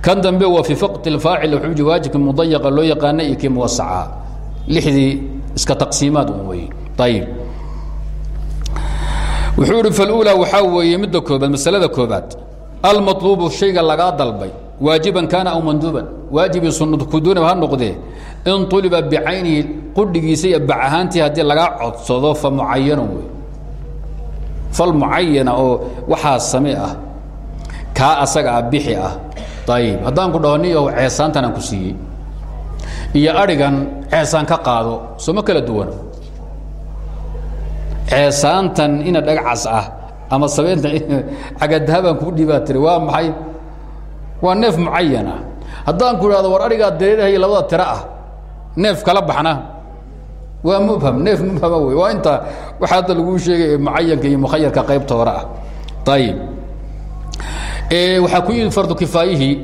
Kan dambe waa fii faqti اfaacil wuxuu ji waajibkii mudayaqa loo yaqaana iyo kii muwasaca lixdii iska taqsiimaad un wey ayib wuxuu idhi falulaa waxaa weeye midda koobaad masalada koobaad. Almaطluubu shayga lagaa dalbay waajiban kaana aw manduuban. Waajibii sunnad kuduunaba ha noqdee in uliba bicaynihi qudhigiisa iyo bac ahaantii haddii lagaa codsado fa mucayanan wey fal mucayana oo waxaa same ah kaa asaga ah bixi ah. Ayib haddaan ku dhaho niyo ceesaantan aan ku siiyey. Iyo adhigan ceesaan ka qaado sooma kala duwana ceesaantan ina dhagcas ah ama sabeynta cagadahabaan kuu dhiibaa tiri waa maxay? Waa neef mucayan ah haddaan ku idhahdo war adhigaa dareerahay labada tiro ah neef kala baxna. Waa mubham neef mubhama wey waa inta waxa hadda laguu sheegay mucayanka iyo mukhayarka qaybta hore ah. Ayib waxaa ku yimid fardu kifaayihii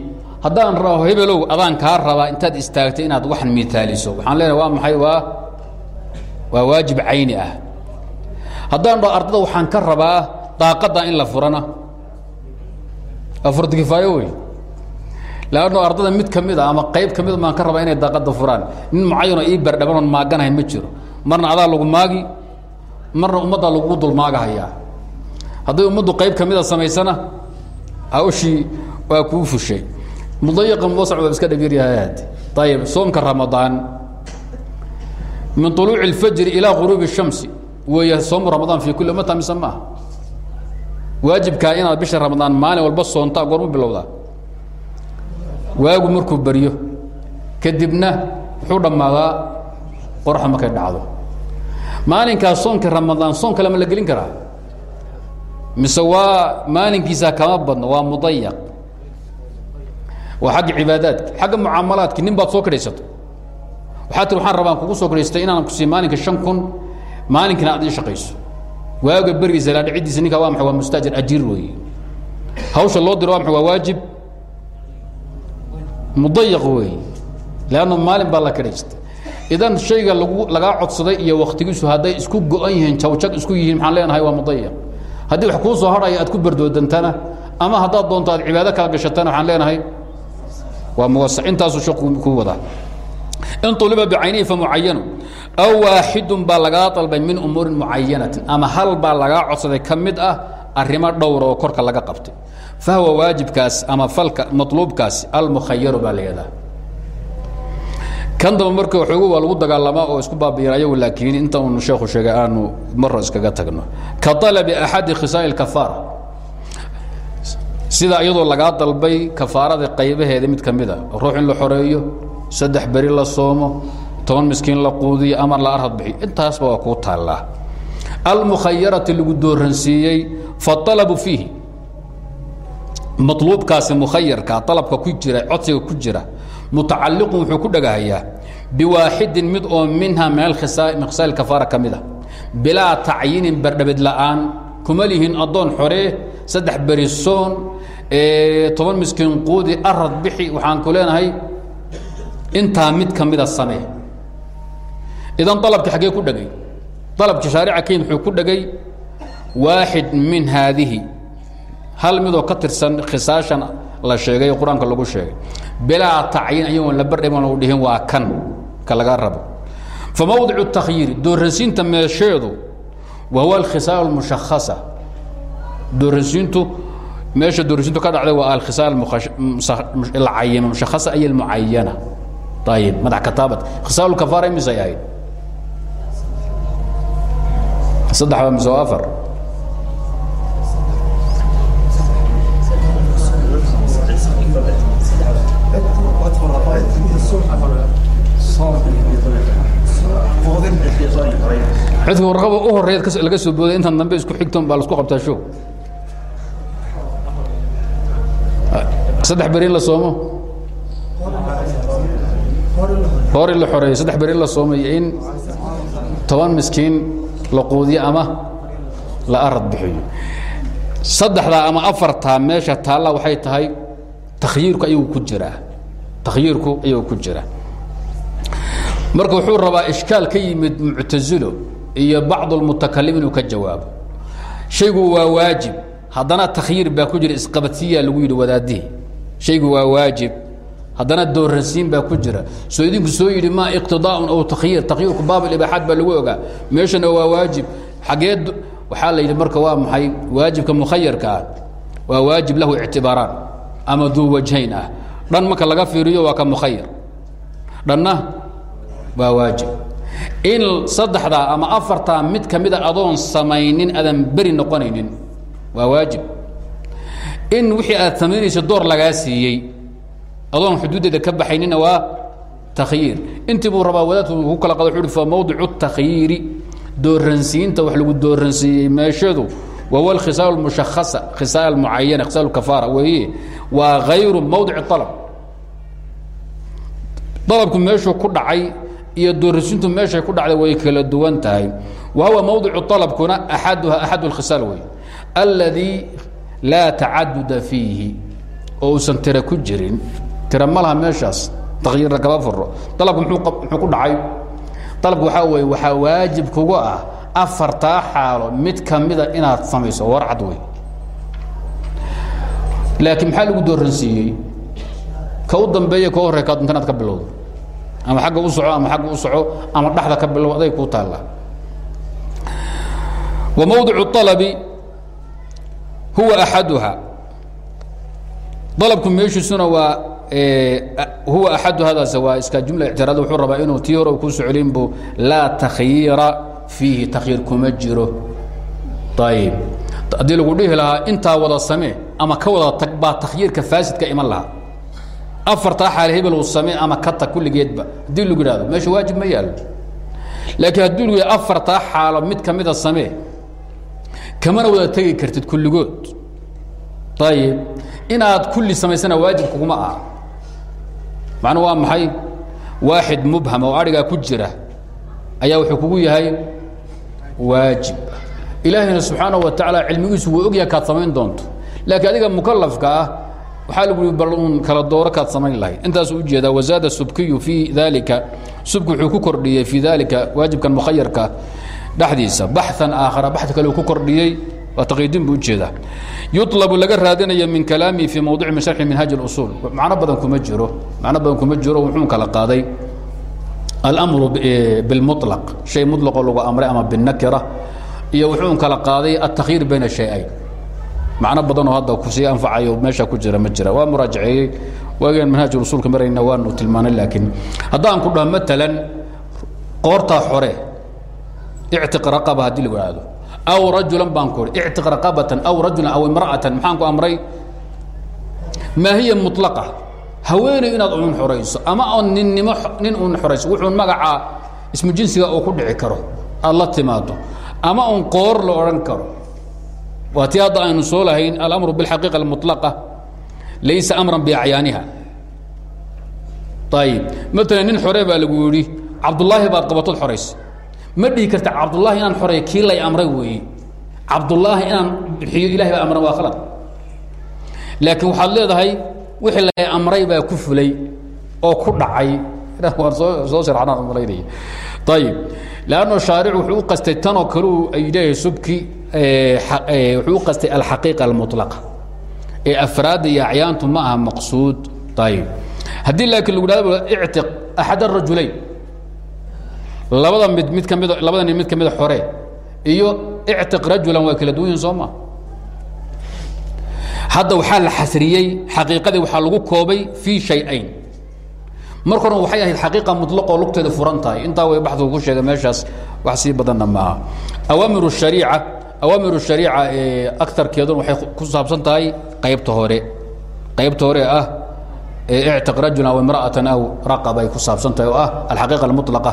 haddaan rabo hebelow adaan kaa rabaa intaad istaagtay inaad waxan miaaliso waxaan leenahay waa maxay? Waa waa waajib cayni ah. Haddaan dhaho ardada waxaan ka rabaa daaqadda in la furana. Waa fardu kifaayo wey lanno ardada mid ka mid a ama qayb ka mid maan ka rabaa inay daaqadda furaan nin mucayanoo ii berdhabanoon maaganahayn ma jiro marna adaa lagu maagi marna ummaddaa lagugu dulmaagahayaa hadday ummaddu qayb ka mida samaysana hawshii waa kuu fushay mudayiqa muwasac waa iska dhabyaryahay ayib soomka ramadaan min طuluuci اlfajri ilaa guruubi الshamsi weeye soomu ramadaan fi kuli ummata mise maaha waajibkaa inaad bisha ramadaan maalin walba soontaa goormu bilowdaa waagu markuu baryo kadibna wuxuu dhammaadaa qoraxda markay dhacdo. Maalinkaas soonka ramadaan soon kale ma la gelin karaa? Mise waa maalinkiisa kama badno waa mudayaq. Waa xagga cibaadaadka xagga mucaamalaadki nin baad soo kadhaysato. Waxaa tir waxaan rabaan kugu soo kadhaystay inaan ku sii maalinka shan kun maalinkina aad ii shaqayso. Waaga berigiisa ilaa dhiciddiisa ninkaa waa maxay? Waa mustaajir ajiir weeye. Hawsha loo diro waa maxay? Waa waajib mudayaq weeye leanna maalin baa la kadhaystay idan shayga lagu lagaa codsaday iyo waktigiisu hadday isku go-an yihiin jawjag isku yihiin maxaan leenahay waa mudayaq. Haddii wax kuu soo hadhaya aad ku berdoodantana ama haddaad doonto aad cibaado kala gashatana waxaan leenahay waa muwasac intaasuu sheekhu kuu wadaa in uliba bicaynihi famucayanu aw waaxidun baa lagaa dalbay min umuurin mucayanatin ama hal baa lagaa codsaday ka mid ah arrimo dhowra oo korka laga qabtay. Fahwa waajibkaas ama falka maluubkaasi almukhayaru baa layadaa kan damba marka xoogu waa lagu dagaalamaa oo isku baabiyan ayagu laakiin inta unu sheekhu sheegay aanu maro iskaga tagno. Ka alabi axadi khisaal kafaara. Sida iyadoo lagaa dalbay kafaarada qaybaheeda mid ka mid a ruux in la xoreeyo saddex beri la soomo toban miskiin la quudiyo ama la arhad bixiyo intaasba waa kuu taallaa almukhayarati lagu dooransiiyey faalabu fiihi. Maluubkaasi mukhayarka alabka ku jira codsiga ku jira mutacaliqun wuxuu ku dhagahayaa. Biwaaxidin mid oo minha min khisaal kafaara ka mid a bilaa tacyiinin berdhabid la'aan kuma lihin addoon xoree saddex beri soon toban miskiin quudi arad bixi waxaan ku leenahay intaa mid ka mida samee. Idan alabki xaggee ku dhegay alabki shaarica keyn wuxuu ku dhegay waaxid min haadihi hal midoo ka tirsan khisaashan la sheegay qur'aanka lagu sheegay bilaa tacyiin ayagoon la bardhaban lagu dhihin waa kan ka laga rabo fa mawdicu takhyiiri dooransiinta meesheedu wa huwa alkhisaal almushahasa dooransiintu meesha dooransiintu ka dhacday waa alkhisaal la cayima mushahasa ay almucayana ayib madax kataabad khisaal kafaara imisay ahayd saddex ba mise waa afar cidka warqaba u horeyd laga soo booday. Intan dambe isku xigton baa lasku qabtaa show. Saddex beri in la soomo. Hor in la xoreeyo saddex beri in la soomo iyo in toban miskiin la quudiyo ama la arad bixiyo. Saddexdaa ama afartaa meesha taalla waxay tahay takhyiirku ayagu ku jiraa. Takhyiirku ayagu ku jira marka wuxuu rabaa ishkaal ka yimid muctasilo iyo bacd اlmutakalim inuu ka jawaabo. Shaygu waa waajib. Haddana takhyiir baa ku jira isqabadsiyaa lagu yidhi wadaadihi shaygu waa waajib haddana dooransiin baa ku jira. Soo idinku soo yidhi ma iqtidaaun aw takhyiir takhyiirku baab ibaaxaad baa lagu ogaa. Meeshana waa waajib. Xagee waxaa la yidhi marka waa maxay? Waajibka mukhayarka ah waa waajib lahu ictibaaraan ama duu wajhayn ah. Dhan marka laga fiiriyo waa ka mukhayar dhanna waa waajib. In saddexdaa ama afartaa mid ka mida adoon samaynin aadan beri noqonaynin waa waajib. In wixii aad samaynaysa door lagaa siiyey adoon xuduuddeeda ka baxaynina waa takhyiir intii buu rabaa wadaadku ku kala qado wuxu fa mawdicu takhyiiri dooransiinta wax lagu dooransiiyey meeshadu wahuwa alkhisaal almushahasa khisaal mucayana khisaal lkafaara weeye. Waa hayru mawdic alab dalabku meeshuu ku dhacay iyo dooransiintu meeshay ku dhacday way kala duwan tahay. Wa huwa mawdicu alabkuna axaduha axad اlkhisaal wey alladii laa tacaduda fiihi oo uusan tira ku jirin tira ma meeshaas takhyiirna kaba furo dalabku muxuu ku dhacay? Dalabku waxaa weeye waxaa waajib kugu ah afartaa xaalo mid ka inaad samayso warcad wey laakiin maxaa lagu dooransiiyey? Ka u dambeeya ka horey kaad intanaad ka bilowdo. Ama agga u soco ama agga u soco ama dhexda ka bilow aday kuu wa mawdicu alabi huwa axaduha. Dalabku meeshiisuna waa huwa axadu hadaas waa iska jumla ictiraad wuxuu rabaa inuu tii hore ku socolinbu laa takhyiira fiihi takhyiir kuma jiro. Ayib haddii lagu dhihi lahaa intaa wada samee ama ka wada tag baa takhyiirka faasidka iman lahaa. Afartaa xaal hebel uu samee ama ka tag kulligeedba haddii lagu yidhahdo meesha waajib ma yaallo laakiin haddii lagu yidhahdo afartaa xaalo mid ka mida samee kamana wada tegi kartid kulligood. Ayib inaad kulli samaysana waajib kuguma aha macnuu waa maxay? Waaxid mubham oo adhigaa ku jira ayaa wuxuu kugu yahay waajib. Ilaahayna subxaanaه wa tacaala cilmigiisu wuu ogyahay kaad samayn doonto. Laakiin adiga mukalafka ah lagu i bal un kala dooro kaad samayn lahayd. Intaasuu u jeedaa wazaada subkiyu fii dalika subki wuxuu ku kordhiyey fii dalika waajibkan mukhayarka dhexdiisa. Baxan aakhara baxi kale ku kordhiyey waa taqyiidin buu ujeedaa yuطlabu laga raadinaya min kalaamihi fii mawdici min sharxi minhaaji اusuul macno badan kuma jiro macno badan kuma jiro wuxuu kala qaaday almru bilmuطlaq shay muطlaqoo lagu amray ama binakira iyo wuxuu kala qaaday altakyiir bayna shay-ayn macno badanoo hadda kusii anfacayo meesha ku jira ma jira waa muraajaceeyey waagaan manhaaj usuulka marayna waanu tilmaanay laakiin haddaan ku dhaho maalan qoortaa xore ictiq raqaba haddii lagu ihahdo aw rajulan baan ku ihi ictiq raqabatan aw rajulan aw imra'atan maxaan ku amray maa hiya mulaqa haweeney inaad un xorayso ama oon ninnimo nin un xorayso wuxuun magacaa ismu jinsiga uu ku dhici karo aad la timaado ama un qoor la odhan karo waa tii hadda aynu soo lahayn alamru biاlxaqiiqa almuطlaqa laysa amran biacyaaniha ayib maalan nin xore baa lagu yidhi cabdullaahi baad qabatood xoraysa ma dhihi karta cabdullaahi inaan xoreeyo kii lay amray weeye? Cabdullaahi inaan bixiyo ilahay baa amran waa khalad. Laakiin waxaad leedahay wixii lay amray baa ku fulay oo ku dhacay. Waan soo sharxanaan u malaynaya ayib lanno shaaric wuxuu u qastay tanoo kale ay leeyahay subki wuxuu u qastay alxaqiiqa almulaqa ee afraadda iyo acyaantu ma aha maqsuud. Ayib haddii laakiin lagu dhahdo ictiq axad arajulayn labada mid mid kami labada nin mid ka xore. Iyo ictiq rajulan waa kala duwyihin soo hadda waxaa la xasriyey xaqiiqadii waxaa lagu koobay fii shay-ayn. Waxay ahayd xaqiiqa mutlaqoo lugteeda furan tahay. Way baxduga ku sheegay meeshaas wax sii badanna maaha awaamiru shariica awaamiru shariica ee agtarkeeduna waxay ku saabsan tahay qaybta hore. Qaybta hore ah ee rajulan aw imra'atan aw raqaba ay ku saabsan tahay oo ah alxaqiiqa almutlaqa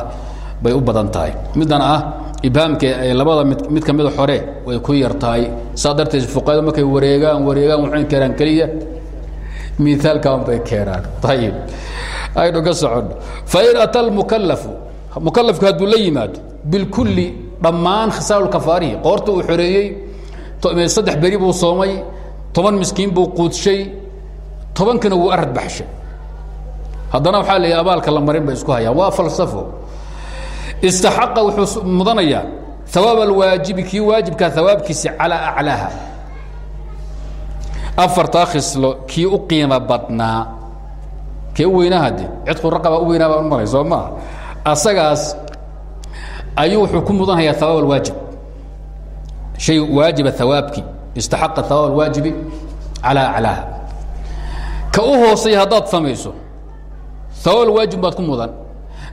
bay u badan tahay. Middan ah ibhaamka labada mid ka mida hore way ku yar tahay. Saa darteed fuqahada markay wareegaan wareegaan waxay keenaan keliya. Miaalkan bay keenaan ayib aynu ka soconno fain ata lmukalafu mukalafku hadduu la yimaado bilkulli dhammaan khisaalulkafaarihi qoorta uu xoreeyey saddex beri buu soomay toban miskiin buu quudshay tobankana wuu arad baxshay. Haddana waxaa la abaalka la marin bay isku hayaan. Waa falsafo istaxaqa wuxuu mudanayaa hawaab alwaajibi kii waajibkaa hawaabkiisi calaa aclaaha. Afartaa khislo kii u qiimo badnaa kee u weynaa de cidqu raqaba u weynaa baa maray soo asagaas ayuu wuxuu ku mudanhayaa hawaab alwaajib. Shay waajiba hawaabkii istaxaqa hawaab alwaajibi calaa aclaaha. Ka u hoosaya haddaad samayso hawaab alwaajib baad ku mudan.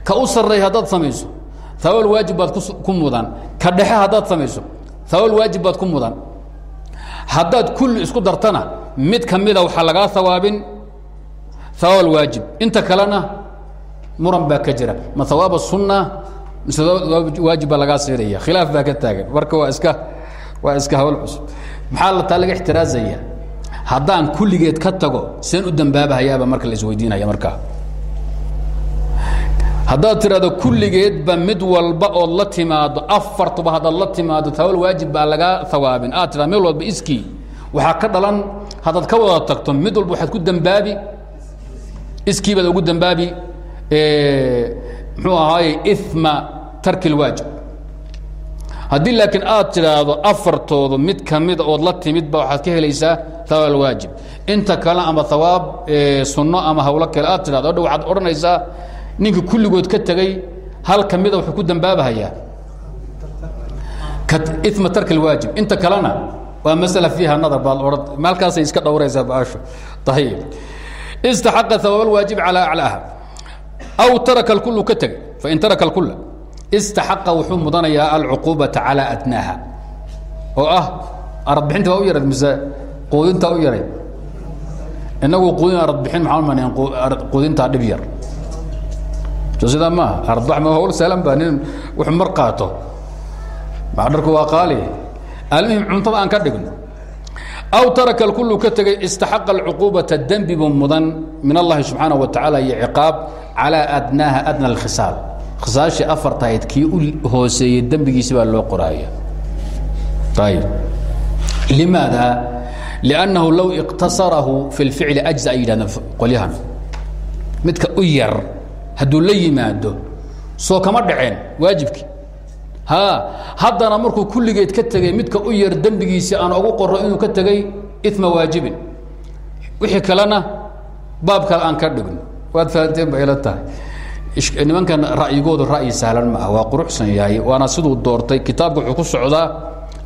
Ka u sarreeya haddaad samayso hawaab alwaajib baad ku mudan ka dhexe haddaad samayso. Hawaab alwaajib baad ku mudan haddaad kulli isku dartana mid ka mida waxaa lagaa hawaabin hawaab alwaajib inta kalena muran baa ka jira. Ma hawaab asunna mise waajib baa lagaa siinaya khilaaf baa ka taagan. Marka waa iska waa iska hawl cusub. Maxaa la taa laga ixtiraazaya? Haddaan kulligeed ka tago seen u dambaabahayaaba marka la isweydiinaya markaa haddaad tidhahdo kulligeedba mid walba ood la timaado afartuba haddaad la timaado hawl waajib baa lagaa hawaabin aad tidhado mid walba iskii waxaa ka dhalan haddaad ka wada tagto mid walba waxaad ku dambaabi. Iskii baad ugu dambaabi mxuu ahaaye ima tarki اlwaajib haddii laakiin aad tidhaahdo afartoodu mid ka mida ood la timidba waxaad ka helaysaa hawaab alwaajib inta kale ama hawaab sunno ama hawlo kale aad tidhahdo odha waxaad odhanaysaa ninka kulligood ka tegey hal ka mida wuxuu ku dambaabahayaa ima tarki اlwaajib inta kalena waa masala fiiha nadar baad odhan maalkaasay iska dhowraysaa baasho ayib istaxaqa hawaab alwaajib calaa aclaaha aw taraka اlkulu ka tegey fain taraka اlkula istaxaqa wuxuu mudanayaa alcuquubata calaa adnaaha oo ah aradbixinta baa u yarayd mise quudintaa u yarayd inagu quudin aradbixin maxaa umaneen quudintaa dhib yar so sidaa maaha aradbax ma hawl sahlan baa nin wuxuu mar qaato maxdharku waa qaali almuhim cuntada aan ka dhigno aw taraka اlkulu ka tegey istaxaqa alcuquubata dembi buu mudan min allahi subxaanaه wa tacaala iyo ciqaab calىa adnaaha adna اlkhisaal khisaashii afartahayd kii u hooseeyey dembigiisi baa loo qoraaya ayb limaada liannahu low iqtasarahu fi اlficli ajza ay yidhahdeen qolyahan midka u yar hadduu la yimaado soo kama dhaceen waajibkii ha haddana markuu kulligeed ka tegey midka u yar dembigiisii aan ugu qoro inuu ka tegey ima waajibin. Wixii kalena baab kale aan ka dhigno. Waad fahanteen ba ila tahay. Nimankan ra'yigoodu ra'yi sahlan ma ah waa quruxsan yahay waana siduu doortay. Kitaabka wuxuu ku socdaa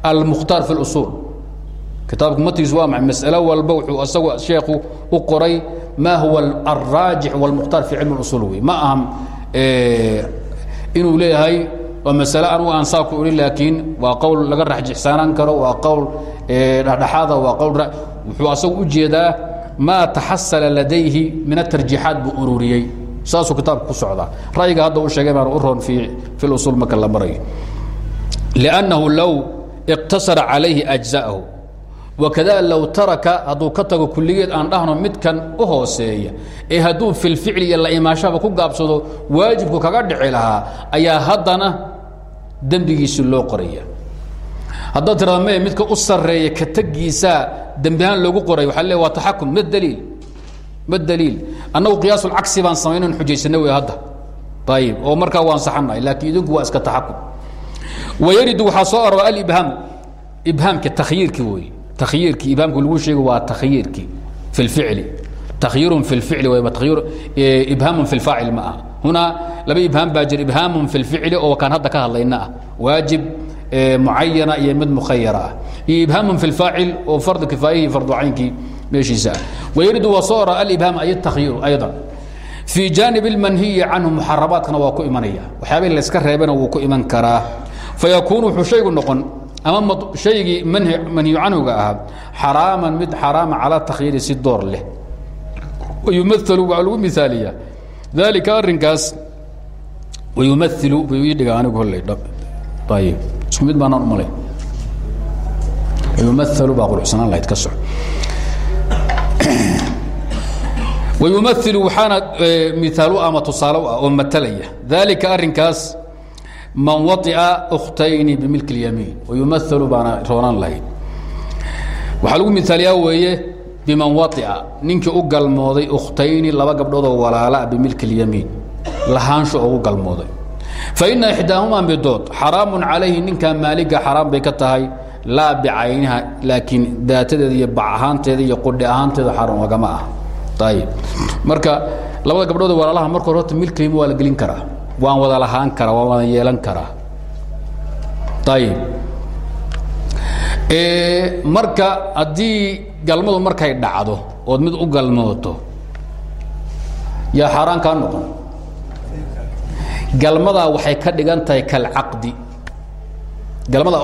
almukhtaar fi اlusuul kitaabku matigiis waa maxay mas'alo walba wuxuu isagu sheekhu u qoray ma huwa alraajix wاlmukhtaar fi cilmi اlusuul wey ma aham inuu leeyahay waa masale anugu aan saa ku laakiin waa qowl laga raxjixsaanaan karo waa qowl dhexdhexaada waa qowl wuxuu asagu u jeedaa maa taxasala ladayhi min atarjiixaat buu ururiyey saasuu kitaabka ku socdaa ra'yiga hadda u sheegay baan u roon fi lusuul marka la marayo. Liannahu low iqtasara calayhi ajza'ahu wakada low taraka hadduu ka tago kulligeed aan dhahno midkan u hooseeya ee hadduu filficli iyo la imaashaba ku gaabsado waajibku kaga dhici lahaa ayaa haddana dembigiisi loo qoraya haddaad tirada me midka u sarreeya ka tegiisaa dembihaan loogu qoray waa le waa taxakum ma daliil ma daliil annagu qiyaasulcagsi baan samaynan xujaysana wey hadda ayib oo markaa waan saxannahay laakiin idinku waa iska taxakum wayaridu waxaa soo arora alibhaam ibhaamki takhyiirkii wey takhyiirkii ibhaamku lagu sheego waa takhyiirkii fi lficli takhyirun fi lficli w tahyir ibhaamun fi lfaacil ma ah hunaa laba ibhaam baa jira ibhaamun fi lficli oo kaan hadda ka hadlayna ah waajib mucayana iyo mid mukhayara ah iyo ibhaamun fi lfaacil oo fardu kifaayihii fardu caynkii meeshiisa ah wayaridu waa soo ora alibhaam ay takhyiru ayضا fii jaanib اlmanhiyi canhu muxaramaadkana waa ku imanaya waxyaabihii layska reebana wuu ku iman karaa fayakuun wuxuu shaygu noqon ama shaygii manhiyu canhuga ahaa xaraaman mid xaraama calaa takhyiiri si door leh. Wayumalu waa lagu miaaliya dalika arrinkaas wayumailu ii dhiga anigu holley ayib isku mid baanaan umalay wayumailu baa quruxsanaan lahayd ka soc wayumailu waxaana miaalu ama tusaale u ah oo matalaya. Dalika arrinkaas man waطica ukhtayni bimilk اlyamiin wayumailu baana roonaan lahayd waxaa lagu miaaliyaa weeye biman waطica ninkii u galmooday ukhtayni laba gabdhoodoo walaala bimilk اlyamiin lahaansho ugu galmooday faina ixdaahumaa midood xaraamu calayhi ninkaa maaliga xaraam bay ka tahay laa bicayniha laakiin daatadeeda iyo bac ahaanteeda iyo qudhi ahaanteeda xaram agama ah ayib marka labada gabdhood walaalaha marka hore horta milklima waa la gelin karaa waan wada lahaan karaa waan wada yeelan karaa. Ayib marka haddii galmadu markay dhacdo ood mid u galmooto yaa xaaraan kaa noqon. Galmadaa waxay ka dhigan tahay kalcaqdi galmadaa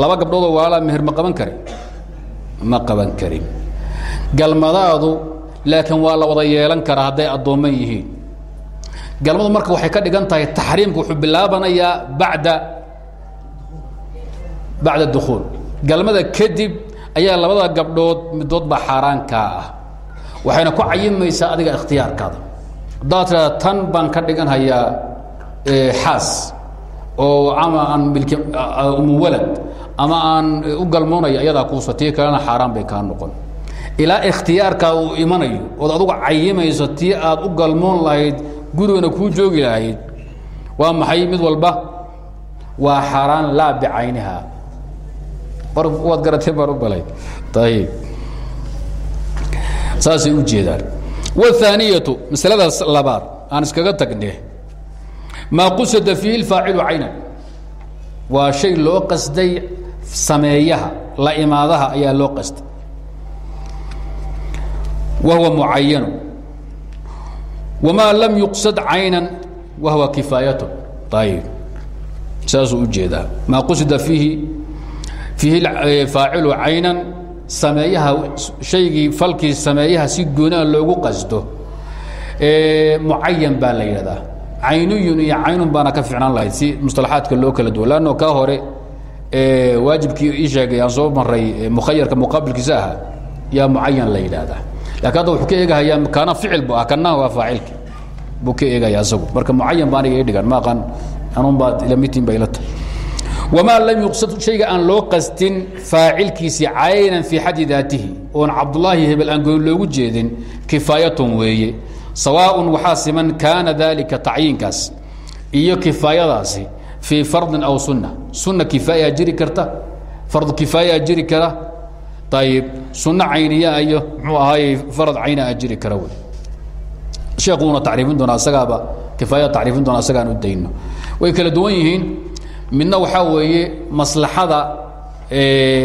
laba gabdhoodoo walaalaa meher ma qaban karin? Ma qaban karin. Galmadaadu laakiin waa la wada yeelan karaa hadday addoomman yihiin galmadu marka waxay ka dhigan tahay taxriimka wuxuu bilaabanayaa bada bacda dukuul. Galmada kadib ayaa labada gabdhood midood baa xaaraankaa ah. Waxayna ku cayimaysaa adiga ikhtiyaarkaada. Haddaad tidhahda tan baan ka dhigan hayaa xaas oo ama aan milki umuwalad ama aan u galmoonaya iyadaa kuusa tii kalena xaaraan bay kaa noqon. Ilaa ikhtiyaarkaa uu imanayo ood adugu cayimayso tii aad u galmoon lahayd gurigana kuu joogi lahayd. Waa maxay mid walba? Waa xaaraan laa bicayniha waad garatee baan u balay ayib saasay u jeedaan. Wاthaaniyatu masaladaas labaad aan iskaga tagne maa qusada fiihi اlfaacilu caynan. Waa shay loo qasday sameeyaha la imaadaha ayaa loo qasday wa mucayanu wmaa lam yuqsad caynan wa huwa kifaayatu ayib saasuu u jeedaa maa qusida fiihi fiihi faacilu caynan sameeyaha shaygii falkii sameeyaha si goonaa loogu qasdo mucayan baa la yidhahdaa caynuyun iyo caynun baana ka ficnaan lahayd si musطalaxaadka loo kala duwan lanno kaa hore waajibkii ii sheegay aan soo maray mukhayarka muqaabilkiisa ahaa yaa mucayan la yidhaahdaa laakiin hadda wuxuu ka eegahayaa kaana ficil bu ah waa faacilki buu ka eegaya asagu. Marka mucayan ba aniga dhigan ma aqaan anuun baa ila tahay. Wamaa lam yuqsad shayga aan loo qastin faacilkiisii caynan fii xaddi daatihi oon cabdullaahi hebel aan goyn loogu jeedin kifaayatun weeye. Sawaaءun waxaa siman kaana dalika tacyiinkaas iyo kifaayadaasi fii fardin aw sunna. Sunna kifaaya jiri karta fardu kifaaya jiri kara ayib sunno cayniyaa iyo muxuu ahaayey farad cayna a jiri kara wey. Sheekuuna tacriifin doona asagaaba kifaayada tacriifin doona asagaan u dayno. Way kala duwan yihiin midna waxaa weeye maslaxada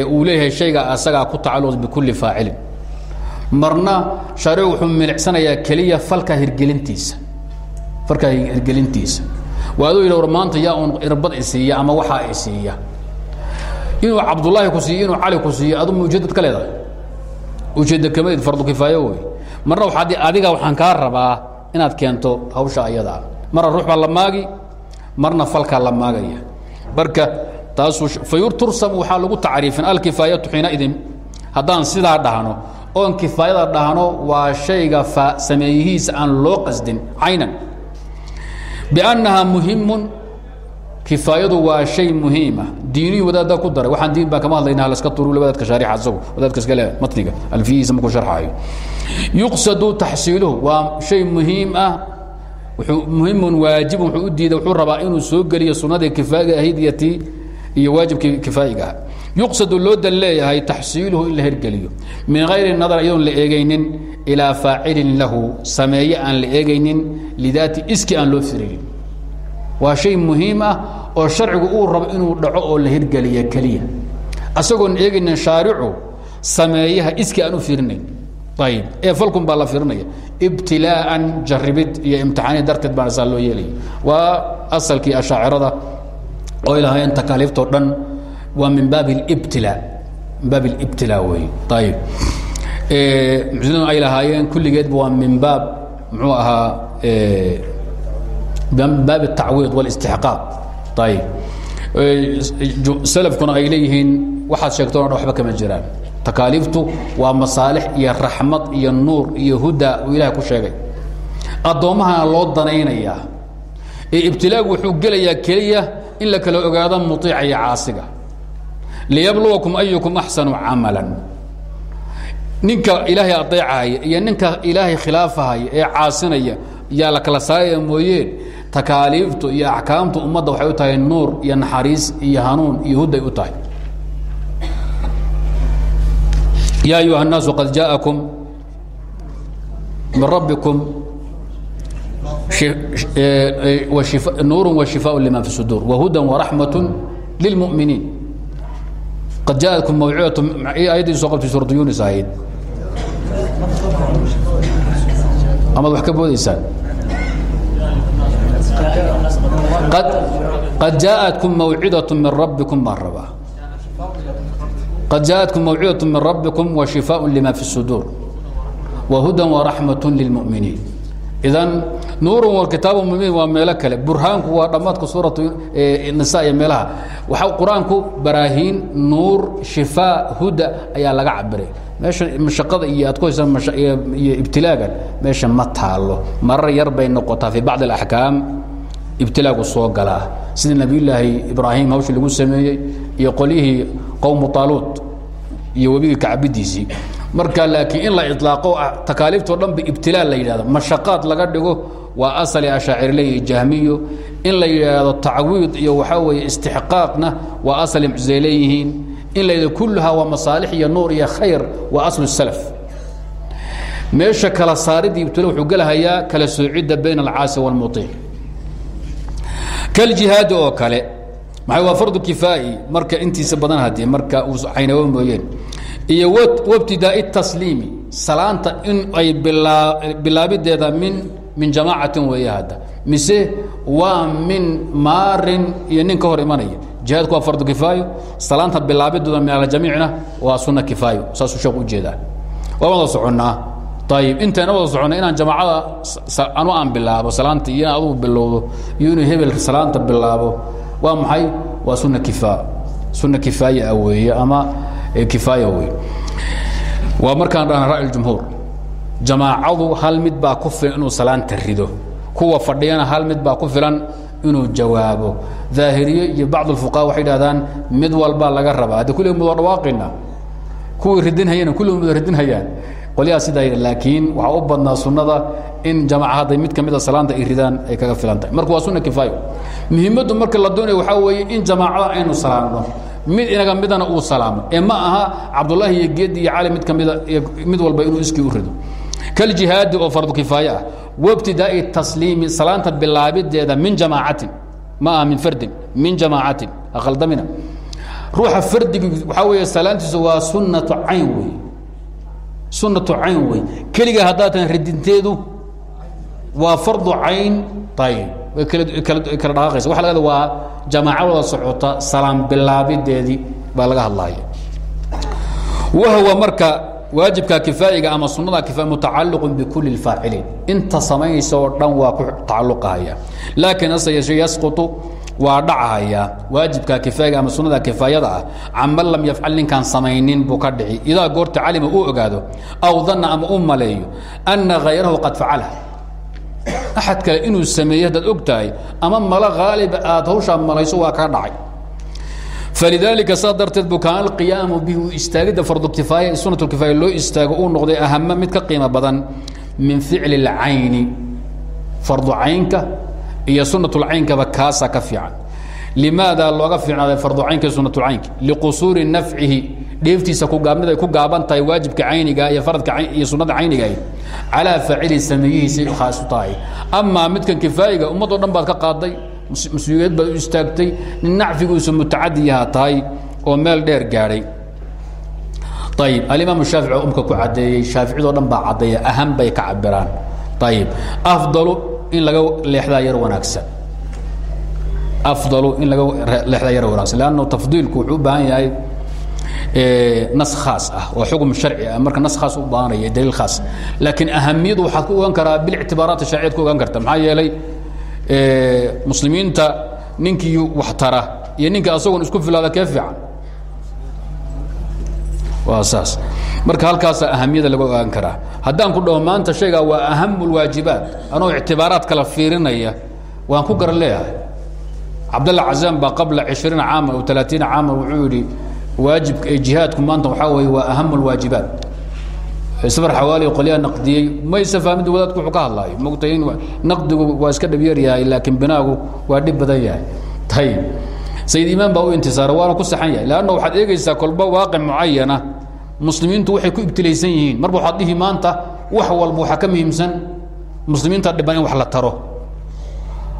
uu leeyahay shayga asagaa ku tacalluq bikulli faacilin. Marna shaaricu wuxuu milicsanayaa keliya falka hirgelintiisa falka hirgelintiisa. Waa aduu yidhi war maanta yaa un irbad isiiya ama waxaa isiiya inuu cabdullaahi ku siiyo inuu cali ku siiyo adu ma ujeedad ka leedahay. Ujeedda kamayd fardu kifaayo wey. Marna waa adiga waxaan kaa rabaa inaad keento hawsha ayadaa marna ruux baa la maagi marna falkaa la maagaya. Marka taasuu fayur tursam waxaa lagu tacriifin alkifaayatu xiinaidin haddaan sidaa dhahno oon kifaayada dhahno waa shayga sameeyihiisa aan loo qasdin caynan. Biannaha muhimun kifaayadu waa shay muhiima. Diiniyu wadaadda ku daray. Waxaan diin baa kama hadlayna halaska turule wadaadka shaarixa asagu wadaadka iska le matniga. Alfiyihiisa markuu sharxaayo. Yuqsadu taxsiiluhu. Waa shay muhiim ah. Wuxuu muhimun waajibun wuxuu u diiday wuxuu rabaa inuu soo geliyo sunnadii kifaa'iga ahayd iyo tii iyo yuqsadu loo dal leeyahay taxsiiluhu in min hayri nadar iyadoon la eegaynin ilaa faacilin lahu. Sameeye la eegaynin lidaati iski aan loo firinin waa shay muhiim ah oo sharcigu uu rabo inuu dhaco oo la hirgeliya keliya. Asagoon eegaynin shaaricu sameeyaha iski aan u firinayn ayib. Ee falkun baa la firinaya ibtilaa'an jarribid iyo imtixaaniya darteed baana saa loo yeelaya. Waa asalkii ashaacirada oo ilaahayeen takaaliiftoo dhan waa min baab اlibtilaa min baab اlibtilaa wey ayib. Muctadiladu ay lahaayeen kulligeedba waa min baab. Muxuu ahaa baab الtacwiid واlاstixqaaq ayib salafkuna ay leeyihiin waxaad sheegtoona dhan waxba kama jiraan takaaliiftu waa masaalix iyo raxmad iyo nuur iyo huda uu ilahay ku sheegay addoommahana loo danaynayaa ee ibtilaagu wuxuu gelayaa keliya in la kala ogaado muiica iyo caasiga liyabluwakum ayukum axsanu camala ninka ilaahay adeecahaya iyo ninka ilaahay khilaafahaya ee caasinaya yaa la kala saaraya mooyeen takaaliiftu iyo axkaamtu ummadda waxay u tahay nuur iyo naxariis iyo hanuun iyo huday u tahay ya ayuha الnaasu qad jaaءakum min rabbikum nuur وشiفاء لma في الصدور وhudى ورaحmaة للمؤمiنiin qad jaaatkum mawcidatu ayaddii soo qabtay suuratu yunis ahayd amaad wax ka boodaysaan qad jaaءatkum mawcidaة min rabbikum baan rabaa qad jaaءatkum mawcidaة min rabbikum وashifaaء lima fi الsuduur وhuda وraxmaة lilmؤminiin idan nuur wkitaab muminiin waa meelo kale burhaanku waa dhammaadka suuratu nisa iyo meelaha waxa qur-aanku baraahiin nuur shifaa huda ayaa laga cabiray meesha mashaqada iyo aad ku haysaan iyo ibtilaagan meesha ma taalo marar yar bay noqotaa fi bacd اlaxkaam ibtilaagu soo galaa sida nebiyulaahi ibraahim hawshii lagu sameeyey iyo qolyihii qowmu taaluud iyo webigii kacbidiisii marka laakiin in la ilaaqo takaaliiftoo dhan ba ibtilaa la yidhahdo mashaqaad laga dhigo waa asali ashaacirle iyo jahmiyo. In la yidhaahdo tacwiid iyo waxaa weeye istixqaaqna waa asali muctazay leeyihiin. In la yidhahdo kulluhaa waa masaalix iyo nuur iyo khayr waa aslu salaf. Meesha kala saaridii ibtila wuxuu gelahayaa kala soocidda bayna alcaasi wاlmuiic kaljihaadi oo kale maxay waa fardu kifaa'i marka intiisa badan haddii marka uu caynabo mooyeen iyo wabtidaa'i tasliimi salaanta in ay bilaabideeda min min jamaacatin weeye hadda mise waa min maarin iyo nin ka hor imanaya jihaadku waa fardu kifaayo salaanta bilaabidooda min aljamiicna waa sunna kifaayo saasuu sheekhu u jeedaa waa wada soconnaa ayib intayna wada soconna inaan jamaacada anu aan bilaabo salaanta iyo in adugu bilowdo iyo inuu hebelka salaanta bilaabo waa maxay? Waa sunna kifa sunna kifaaya ah weeye ama kifaaya wey waa markaan dhahna ra'y jumhuur jamaacadu hal mid baa ku filan inuu salaanta rido. Kuwa fadhiyana hal mid baa ku filan inuu jawaabo. Daahiriye iyo bacd اfuqaha waxay dhahdaan mid walbaa laga rabaa. Haddi kulli mud dhawaaqina kuwii ridinhayana kulli mud ridinhayaan qolyaha sidaa laakiin waxaa u badnaa sunnada in jamaca hadday mid ka mida salaanta ay ridaan ay kaga filan tahay marka waa sunna kifaayo. Muhiimaddu marka la doonaya waxaa weeye in jamaacada aynu salaamno mid inaga midana uu salaamo. Ee ma aha cabdullaahi iyo geedi iyo cali mid ka mida mid walba inuu iskii u rido. Kaljihaadi oo fardu kifaaye ah wabtidaa'i tasliimi salaanta bilaabideeda min jamaacatin ma aha min fardin min jamaacatin aqaldamina ruuxa fardigii waxaa weeye salaantiisu waa sunnatu cayn wey sunnatu cayn wey. Keliga tahan radinteedu waa fardu cayn ayib way kala dhaqaaqaysa. Waxa laga waa jamaaco wada socota salaam bilaabideedii baa laga hadlaya wahwa marka waajibka kifaa'iga ama sunada kifaaya mutacalliqun bikulli اlfaaciliin inta samaynaysa dhan waa ku tacalluqahaya laakiin hase yasqutu waa dhacahaya waajibka kifaa'iga ama sunada kifaayada ah. Caman lam yafcal ninkaan samaynin buu ka dhici. Idaa goorta calima uu ogaado aw danna ama u anna hayrahu qad facalah axad kale inuu sameeyey haddaad og ama malo haaliba aad hawshaa waa kaa dhacay. Falidaalika saa darteed buu kaana alqiyaamu bihi u istaagidda fardukifaaya sunat lkifaaya loo istaago uu noqday ahama mid ka qiimo badan min ficli اlcayni fardu caynka iyo sunatulcaynkaba kaasaa ka fiican. Limaada looga fiicnaaday farducaynka sunatulcaynka liqusuuri nafcihi dheeftiisa kugaabnid ay ku gaaban tahay waajibka cayniga iyo faradka iyo sunada cayniga calaa faacili sameeyihiisay khaas u tahay. Amaa midkan kifaayiga ummadoo dhan baad ka qaaday mas'uuliyad baad u istaagtay nacfiguisu mutacadiyaha tahay oo meel dheer gaadhay ayib alimaam shaafici oo umka ku caddeeyey shaaficiyadoo dhan baa caddeeya aham bay ka cabiraan ayib afdalu in laga leexdaa yar wanaagsan. Afdalu in laga leexdaa yar wanaagsan. Leanno tafdiilku wuxuu u baahan yahay nas khaas ah oo xukm sharci ah. Marka nas khaas u baahanaya daliil khaas. Laakiin ahamiyadu waxaad ku ogaan karaa bilictibaaraat sharciyaad ku ogaan karta. Maxaa yeelay muslimiinta ninkii wax tara iyo ninka asagoon isku filaada kee fiican waa saas. Marka halkaasa ahamiyada laga ogaan karaa. Haddaan ku dhaho maanta shaygaa waa aham اlwaajibaat anoo ictibaaraad kala fiirinaya waan ku garan leeyahay. Cabdalla cazaan baa qabla cishriina caama o alaaiina caama wuxuu yidhi waajibka jihaadku maanta waxaa weeye waa aham اlwaajibaat safar xawaali qolyaa naqdiyey maysa fahmid wadaadku wuxuu ka hadlaayo. Mogtay in naqdigu waa iska dhab yar yahay laakiin binaagu waa dhib badan yahay. Tayib sayid imaan baa u intisaara waana ku saxan yahay. Leanna waxaad eegaysaa kolba waaqic mucayana muslimiintu waxay ku ibtilaysan yihiin. Marba waxaad dhihi maanta wax walba waxaa ka muhiimsan muslimiinta dhiban in wax la taro.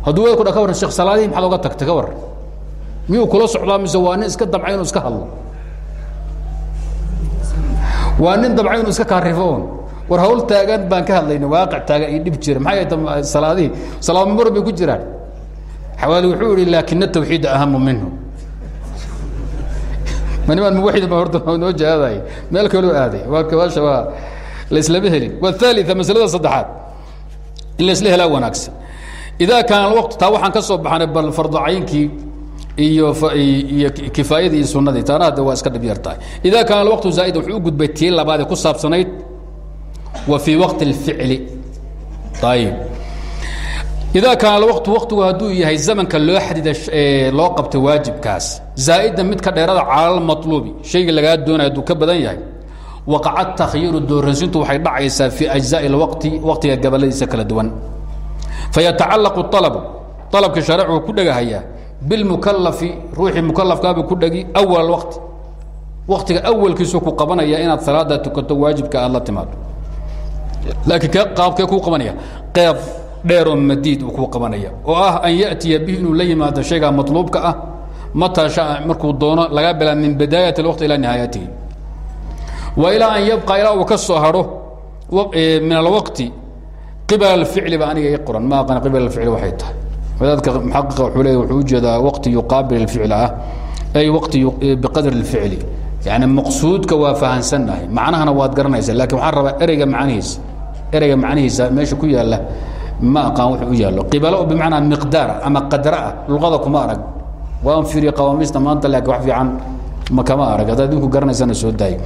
Hadduu wadaadku dha ka warran sheekh salaadihii maxaad oga tagtay ka warran? Miyuu kula socdaa mise waa nin iska damca inuu iska hadlo? Waa nin dabca inu iska kaarifoon war hawl taagan baan ka hadlayna waaqic taagan iyo dhib jira maxay ta salaadihii? Salaadmar bay ku jiraan xawaali wuxuu ihi laakina tawxiida ahamu minhu. Manimaan muwaxid ba horta noo jihaaday meel kaloo aaday. Waa kabaasha waa laislama helin. Wathaalia masalada saddexaad. In laisla helaa wanaagsan. Idaa kaana alwaqtu taa waxaan ka soo baxnay bal fardocaynkii iyo iyo kifaayadii iyo sunadii taana hadda waa iska dhib yar tahay. Idaa kaana alwaqtu zaa'ida wuxuu u gudbay tii labaad ee ku saabsanayd wa fii waqti اlficli ayib idaa kaana wtu waktigu hadduu yahay zamanka loo xadida loo qabta waajibkaas. Zaa'idan mid ka dheerada calal maluubi shayga lagaa doonaya hadduu ka badan yahay waqaca takhyiiru dooransintu waxay dhacaysaa fii ajzaai waqti waqtiga gabaladiisa kala duwan. Fayatacallaqu alabu alabka sharcuu ku dhagahayaa bilmukalafi ruuxii mukalafkaabuu ku dhegi awal waqti. Waktiga awalkiisu ku qabanaya inaad salaada tukato waajibka aad la timaado. Laakiin k qaabkee kuu dheeroo madiid uu kuu qabanaya oo ah an ya'tiya bihi inuu la yimaado shaygaa matluubka ah mataa shaa markuu doono laga bilaa min bidaayat اlwaqti ilaa nihaayatihi wa ilaa an yabqa ilaa uu ka soo hadho min alwaqti qibala اlficli ba aniga ii qoran ma aqana qibala اlficli waxay tahay wadaadka muxaqiqa wuxuu leeya wuxuu ujeedaa waqti yuqaabil اlficl ah ay waqti biqadri اlficli yani maqsuudka waa fahansannahay macnahana waad garanaysa lakin waxaan rabaa ereyga macnihiisa ereyga macnihiisa meesha ku yaalla ma aqaan wuxuu u yaallo. Qibalo bimacnaa miqdaar ama qadra ah luqada kuma arag. Waan fiiriye qawaamiista maanta laakiin wax fiican ma kama arag. Haddaad idinku garanaysana soo daayo.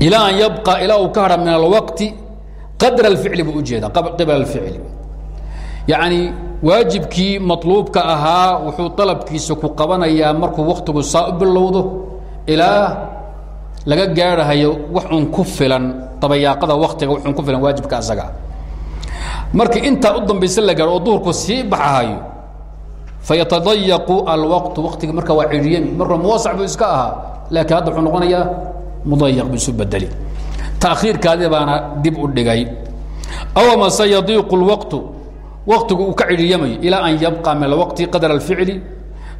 Ilaa an yabqa ilaa uu ka hadha min alwaqti qadra alficli buu u jeedaa qibala alficli. Yacni waajibkii maطluubka ahaa wuxuu dalabkiisa ku qabanayaa markuu waktigu saa u bilowdo ilaa laga gaadhahayo wax un ku filan dabayaaqada waktiga wax un ku filan waajibka asaga markii intaa u dambaysa la gaadho oo duhurku baxahayo fayatadayaqu alwaqtu waktiga marka waa cidhiyami marka muwasac buu iska ahaa laakiin hadda wuxuu noqonayaa mudayaq buu isu bedeli. Taakhiirkaadi baana dib u dhigay. Aw amase yadiiqu اlwaqtu waktigu uu ka cidhiyamayo ilaa an yabqa min alwaqti qadra alficli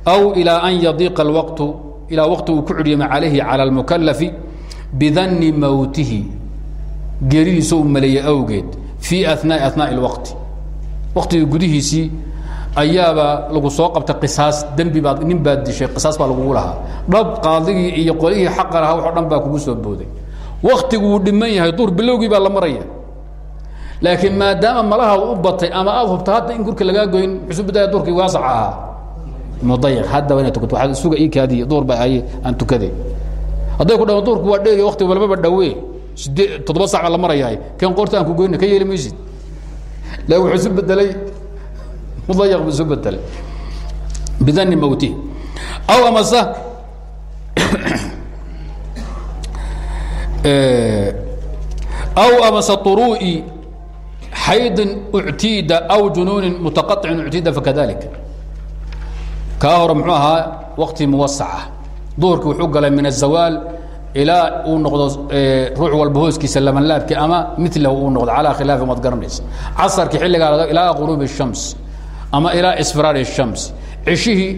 aw ilaa an yadiiqa alwaqtu ilaa waqti uu ku cidhiyamay calayhi cala almukalafi bidanni mowtihi geeridiisa uu maleeyey awgeed fii anaai anaai اlwaqti waqtiga gudihiisii ayaaba lagu soo qabtay qisaas dembi baad nin baad dishay qisaas baa lagugu lahaa. Dhab qaadigii iyo qolihii xaqa lahaa waxo dhan kugu soo booday. Waktigu wuu dhiman yahay duur bilowgii baa la maraya laakiin maadaama malaha u batay ama aad hubta hadda in gurka lagaa goyn xusubidaya duurkii waasaca ahaa mudayiq haddaba inaad tukato waxaad isuga ii kaadiye duur ba ay aan tukade hadday ku dhaho duurku waa dheeriyo wakti walbaba sidee toddoba sac baa la marayahay. Kan qoorta aan ku goyna ka yeeli maysid laakin wuxuu isu bedelay mudayiq buu isu bedelay bidanni mowtihi aw amase aw amase طuruu'i xaydin uctiida aw junuunin mutaqaطicin uctiida fakadalik kaa hore muxuu ahaa wakti muwasaca duhurkii wuxuu galay min azawaal ilaa uu noqdo ruux walba hooskiisa labanlaabki ama milahu uu noqdo calaa khilaafi maad garanaysa casarkii xilligaa ilaa quruubi الshams ama ilaa isfiraari الshams cishihii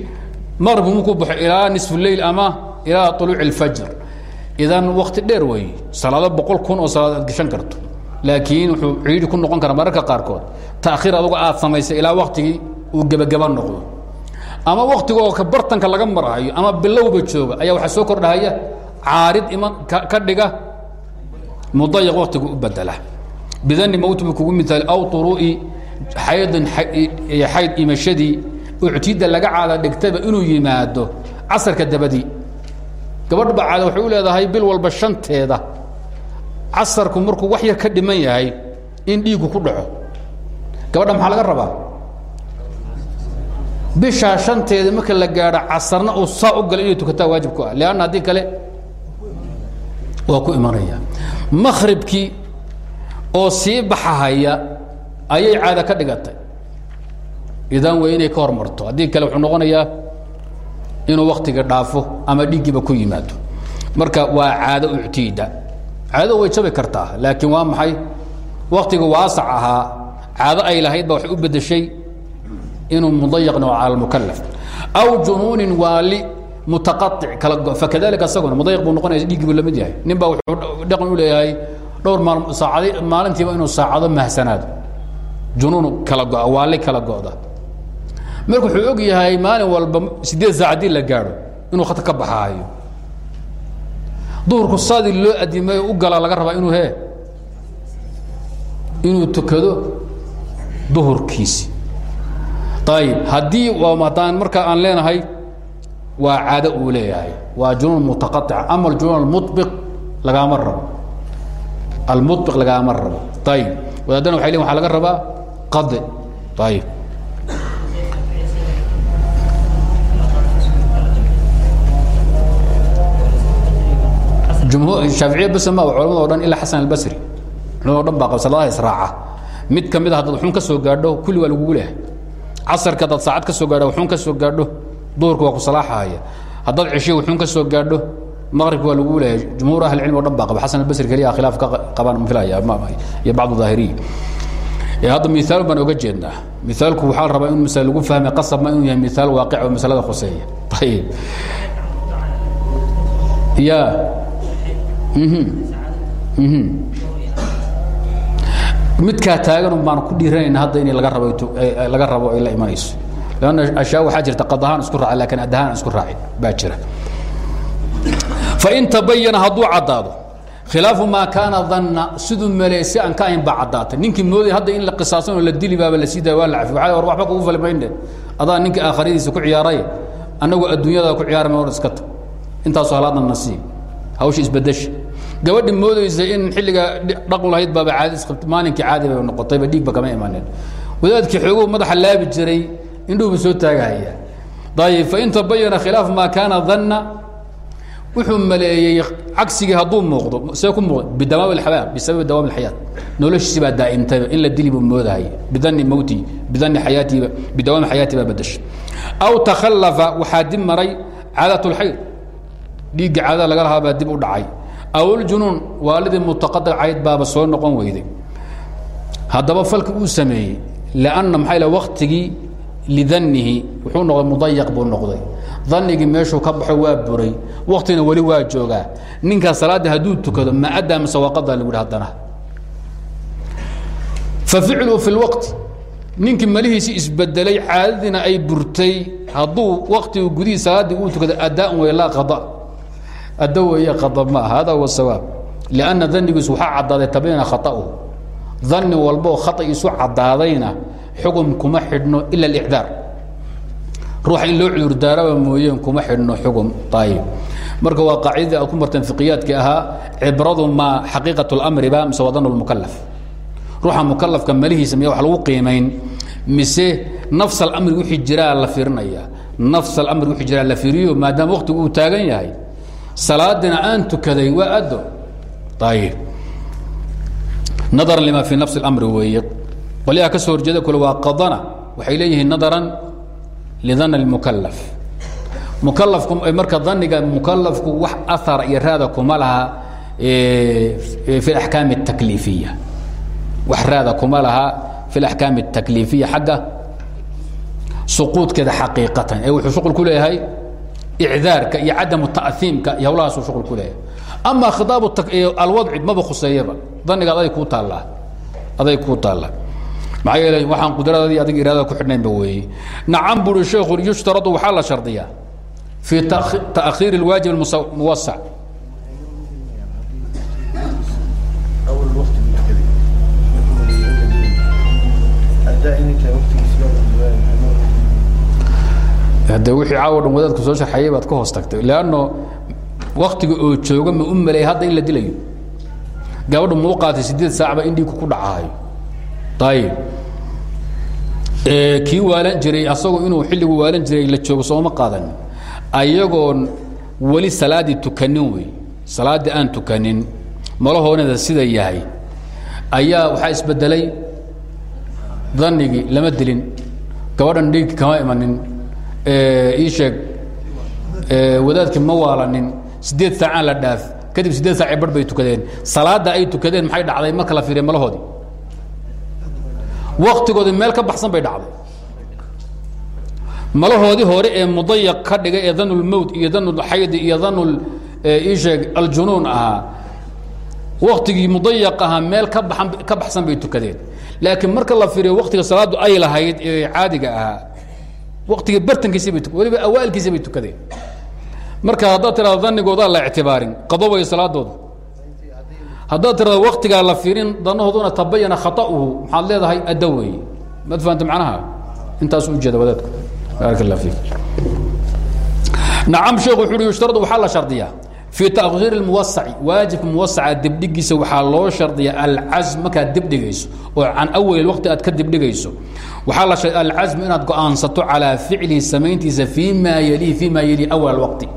maqribku mukuu baxo ilaa nisfu leyl ama ilaa طuluuci اlfajr idan wakti dheer weeye salaado boqol kun oo salaad aad gashan karto laakiin wuxuu ciidhi ku noqon karaa mararka qaarkood taakhiir adugu aad samaysay ilaa waktigii uu gebageba noqdo ama waktigoo ka bartanka laga maraayo ama bilowba jooga ayaa waxaa soo kordhahaya caarid ka dhiga. Mudayiq waktigu u bedela bidani mowti buu kugu miaali aw turuu'i xaydin xayd imashadii uctida laga caada dhigtaba inuu yimaado casarka dabadii gabadh ba caada waxay u leedahay bil walba shanteeda. Casarku markuu wax yar ka dhiman yahay in dhiiggu ku dhaco. Gabadha maxaa laga rabaa? Bishaa shanteeda marka la gaadho casarna uu saa u galo inay tukataa waajib ku ah. Leanna haddii kale waa ku imanaya. Makribkii oo sii baxahaya ayay caada ka dhigatay. Idan way inay ka hormarto. Haddii kale wuxuu noqonayaa inuu waktiga dhaafo ama dhiiggiiba ku yimaado. Marka waa caado uctiida. Caadadu way jabi kartaa laakiin waa maxay? Waktiga waasac ahaa. Caado ay lahayd ba waxay u bedeshay inuu mudayaq noco cala almukalaf aw junuunin waali fakadalika asaguna mudayiq buu noqonaya dhiiggii buu la mid yahay. Nin baa wuxuu dhaqan u leeyahay dhowr maal saacad maalintiiba inuu saacado mahsanaado junuun kala go waali kala go'da. Marka wuxuu og yahay maalin walba sideed saac haddii la gaadho inuu khatar ka baxaayo. Duhurku saadii loo adimay u galaa laga rabaa inuu he inuu tukado duhurkiisi. Ayib haddii haddaan marka aan leenahay waa caado uu leeyahay. Waa junuun mutaqaطica ama aljunuun almubiq lagaama rabo. Almubiq lagaama rabo. Ayib wadaadana waxay leeyin waxa laga rabaa qadi ayib shaaficiya bas ma culamada o dhan ilaa xasan albasri culamada o dhan baa qabsaladaha israaca. Mid ka mid a haddaad wuxuun ka soo gaadho kulli waa lagugu leehay casarka haddaad saacad ka soo gaadho wuxuun ka soo gaadho duhurka waa ku salaaxahaya haddaad ceshiyo wuxuun ka soo gaadho maqribka waa lagugu leeyahay jumhuur ahli cilmi o dhan baa qaba. Xasan albasri keliya khilaaf ka qabaan mafilaya iyo bacdu daahiriyi hadda miaal baan oga jeednaa miaalku waxaa la rabaa in masale lagu fahmay qasab ma inuu yahay miaal waaqic oo masalada khuseeya ayib ya midkaa taagan baan ku dhiiranayna hadda in laga rabo laga rabo ay la imanayso lanna ashyaa waxaa jirta qad ahaan isku raaca laakiin ad ahaan isku raacin baa jira fain tabayana hadduu caddaado khilaafu maa kaana danna siduu maleey si aan ka ahayn baa caddaatay ninkii mooday hadda in la qisaasan oo la dili baaba la sii daaya waa la cafi waa war waxba kugu falmayne adaa ninkii aakhiradiisa ku ciyaaray annagu adduunyada ku ciyaarma or iska ta intaasoo halaadna nasiib hawsha isbedesha gabadhi moodaysa in xilliga dhaqu lahayd baaba caadi maalinkii caadi bay noqotayba dhiigba kama imanin wadaadkii xooguhu madaxa laabi jiray indhuhuba soo taagahaya ayib fain tabayana khilaaf maa kaana danna wuxuu maleeyey cagsigii hadduu muuqdo see ku muuqdo bidawaam alxayaa bisababi dawaam alxayaat noloshiisi baa daa'imtayba in la dili buu moodahaya bidani mowti bidani xayaatiiba bidawaami xayaati baa badashay aw takhallafa waxaa dib maray caadat lxayd dhiigga caadada laga lahaa baa dib u dhacay. Aw ljunuun waalidii mutaqadacayd baaba soo noqon weyday. Haddaba falki uu sameeyey lanna maxaa l waktigii lidanihi wuxuu noqday mudayaq buu noqday. Danigii meeshuu ka baxo waa buray. Waktina weli waa joogaa. Ninkaa salaadda hadduu tukado ma addaa mise waaqadaa lagu haddana. Faficlu fi lwaqti ninkii malihiisi isbedelay caadadiina ay burtay. Hadduu waktigu gudihii salaaddii uu tukado addaan wey laa qada. Addo weeye qada ma hada huwa sawaab. Lianna danigiisu waxaa caddaaday tabayana khata'uhu dani walboo khata'iisu caddaadayna xugum kuma xidhno ila alicdaar. Ruuxa in loo cudurdaaraba mooyeen kuma xidhno xugum ayib marka waa qaacidadii aad ku marteen fiqiyaadkii ahaa cibradu maa xaqiiqat اlamriba mise waa dan lmukalaf ruuxa mukalafka malihiisa miya wax lagu qiimayn mise nafs alamri wixii jiraa la fiirinaya nafs alamri wixii jiraa la fiiriyo maadaama waktigu uu taagan yahay. Salaadina aan tukaday waa addo ayib nadaran lima fii nafsi اlamri weeye qolyaha ka soo horjeeda kule waa qadana waxay leeyihiin nadaran lidan اlmukalaf mukalafku marka daniga mukalafku wax ahara iyo raada kuma laha fi اaxkaam الtakliifiya wax raada kuma laha fi اaxkaam الtakliifiya xagga suquudkeeda xaqiiqatan ee wuxuu shuqul ku leeyahay icdaarka iyo cadamu ta'iimka iyo hawlahaasuu shuqul ku leeyahay ama khiaab alwadci maba khuseeyaba danigaad aday kuu taallaa aday kuu taallaa yeele waxaan qudradaadii adig iraadada ku xidhnaynba weeye nacam buuri sheekhu yushtaradu waxaa la shardiyaa fii taakhiiri اlwaajib muwasac hade wixii caawo dhan wadaadku soo sharxayay baad ka hoos tagtay. Leanno oo jooga ma u maleey hadda in la dilayo. Gabadhu muu qaatay saacba in dhiigku ku dhacaayo ayib kii waalan jiray asagoo inuu xilligu waalan jiray la joogo sooma qaadan ayagoon weli salaaddii tukanin wey salaaddii aan tukanin malahoonada sida yahay ayaa waxaa isbedelay danigii lama dilin gabadhan dhiig kama imanin ii sheeg wadaadkii ma waalanin sideed saacaan la dhaaf kadib sideed saac bar bay tukadeen salaadda ay tukadeen maxay dhacday marka la fiiriya malahoodii waktigoodii meel ka baxsan bay dhacday. Malahoodii hore ee mudayaq ka dhigay ee danulmowt iyo danulxaydi iyo danul isheeg aljunuun ahaa waktigii mudayaq ahaa meel ka baan ka baxsan bay tukadeen. Laakiin marka la fiiriyo waktiga salaaddu ay lahayd ee caadiga ahaa waktiga bartankiisi bay waliba awaalkiisi bay tukadeen. Marka haddaad danigoodaa la ictibaarin qado way salaadooda haddaad tirado waktigaa la fiirin danahooduna tabayana khata'uhu maxaad leedahay addo weeye. Maad fahamta macnaha? Intaas u jeeda wadaadku barak allah fiik. Nacam sheekhu wuxu uhi yushtaradu waxaa la shardiyaa. Fii takhiir اmuwasaci waajibka muwasaca dibdhigiisa waxaa loo shardiya alcasm markaad dibdhigayso oo can awal waqti aad ka dibdhigayso. Waxaa la shardiya alcasm inaad go'aansato calaa ficlihi samayntiisa fii ma yalihi fii ma yalihi awal waqti.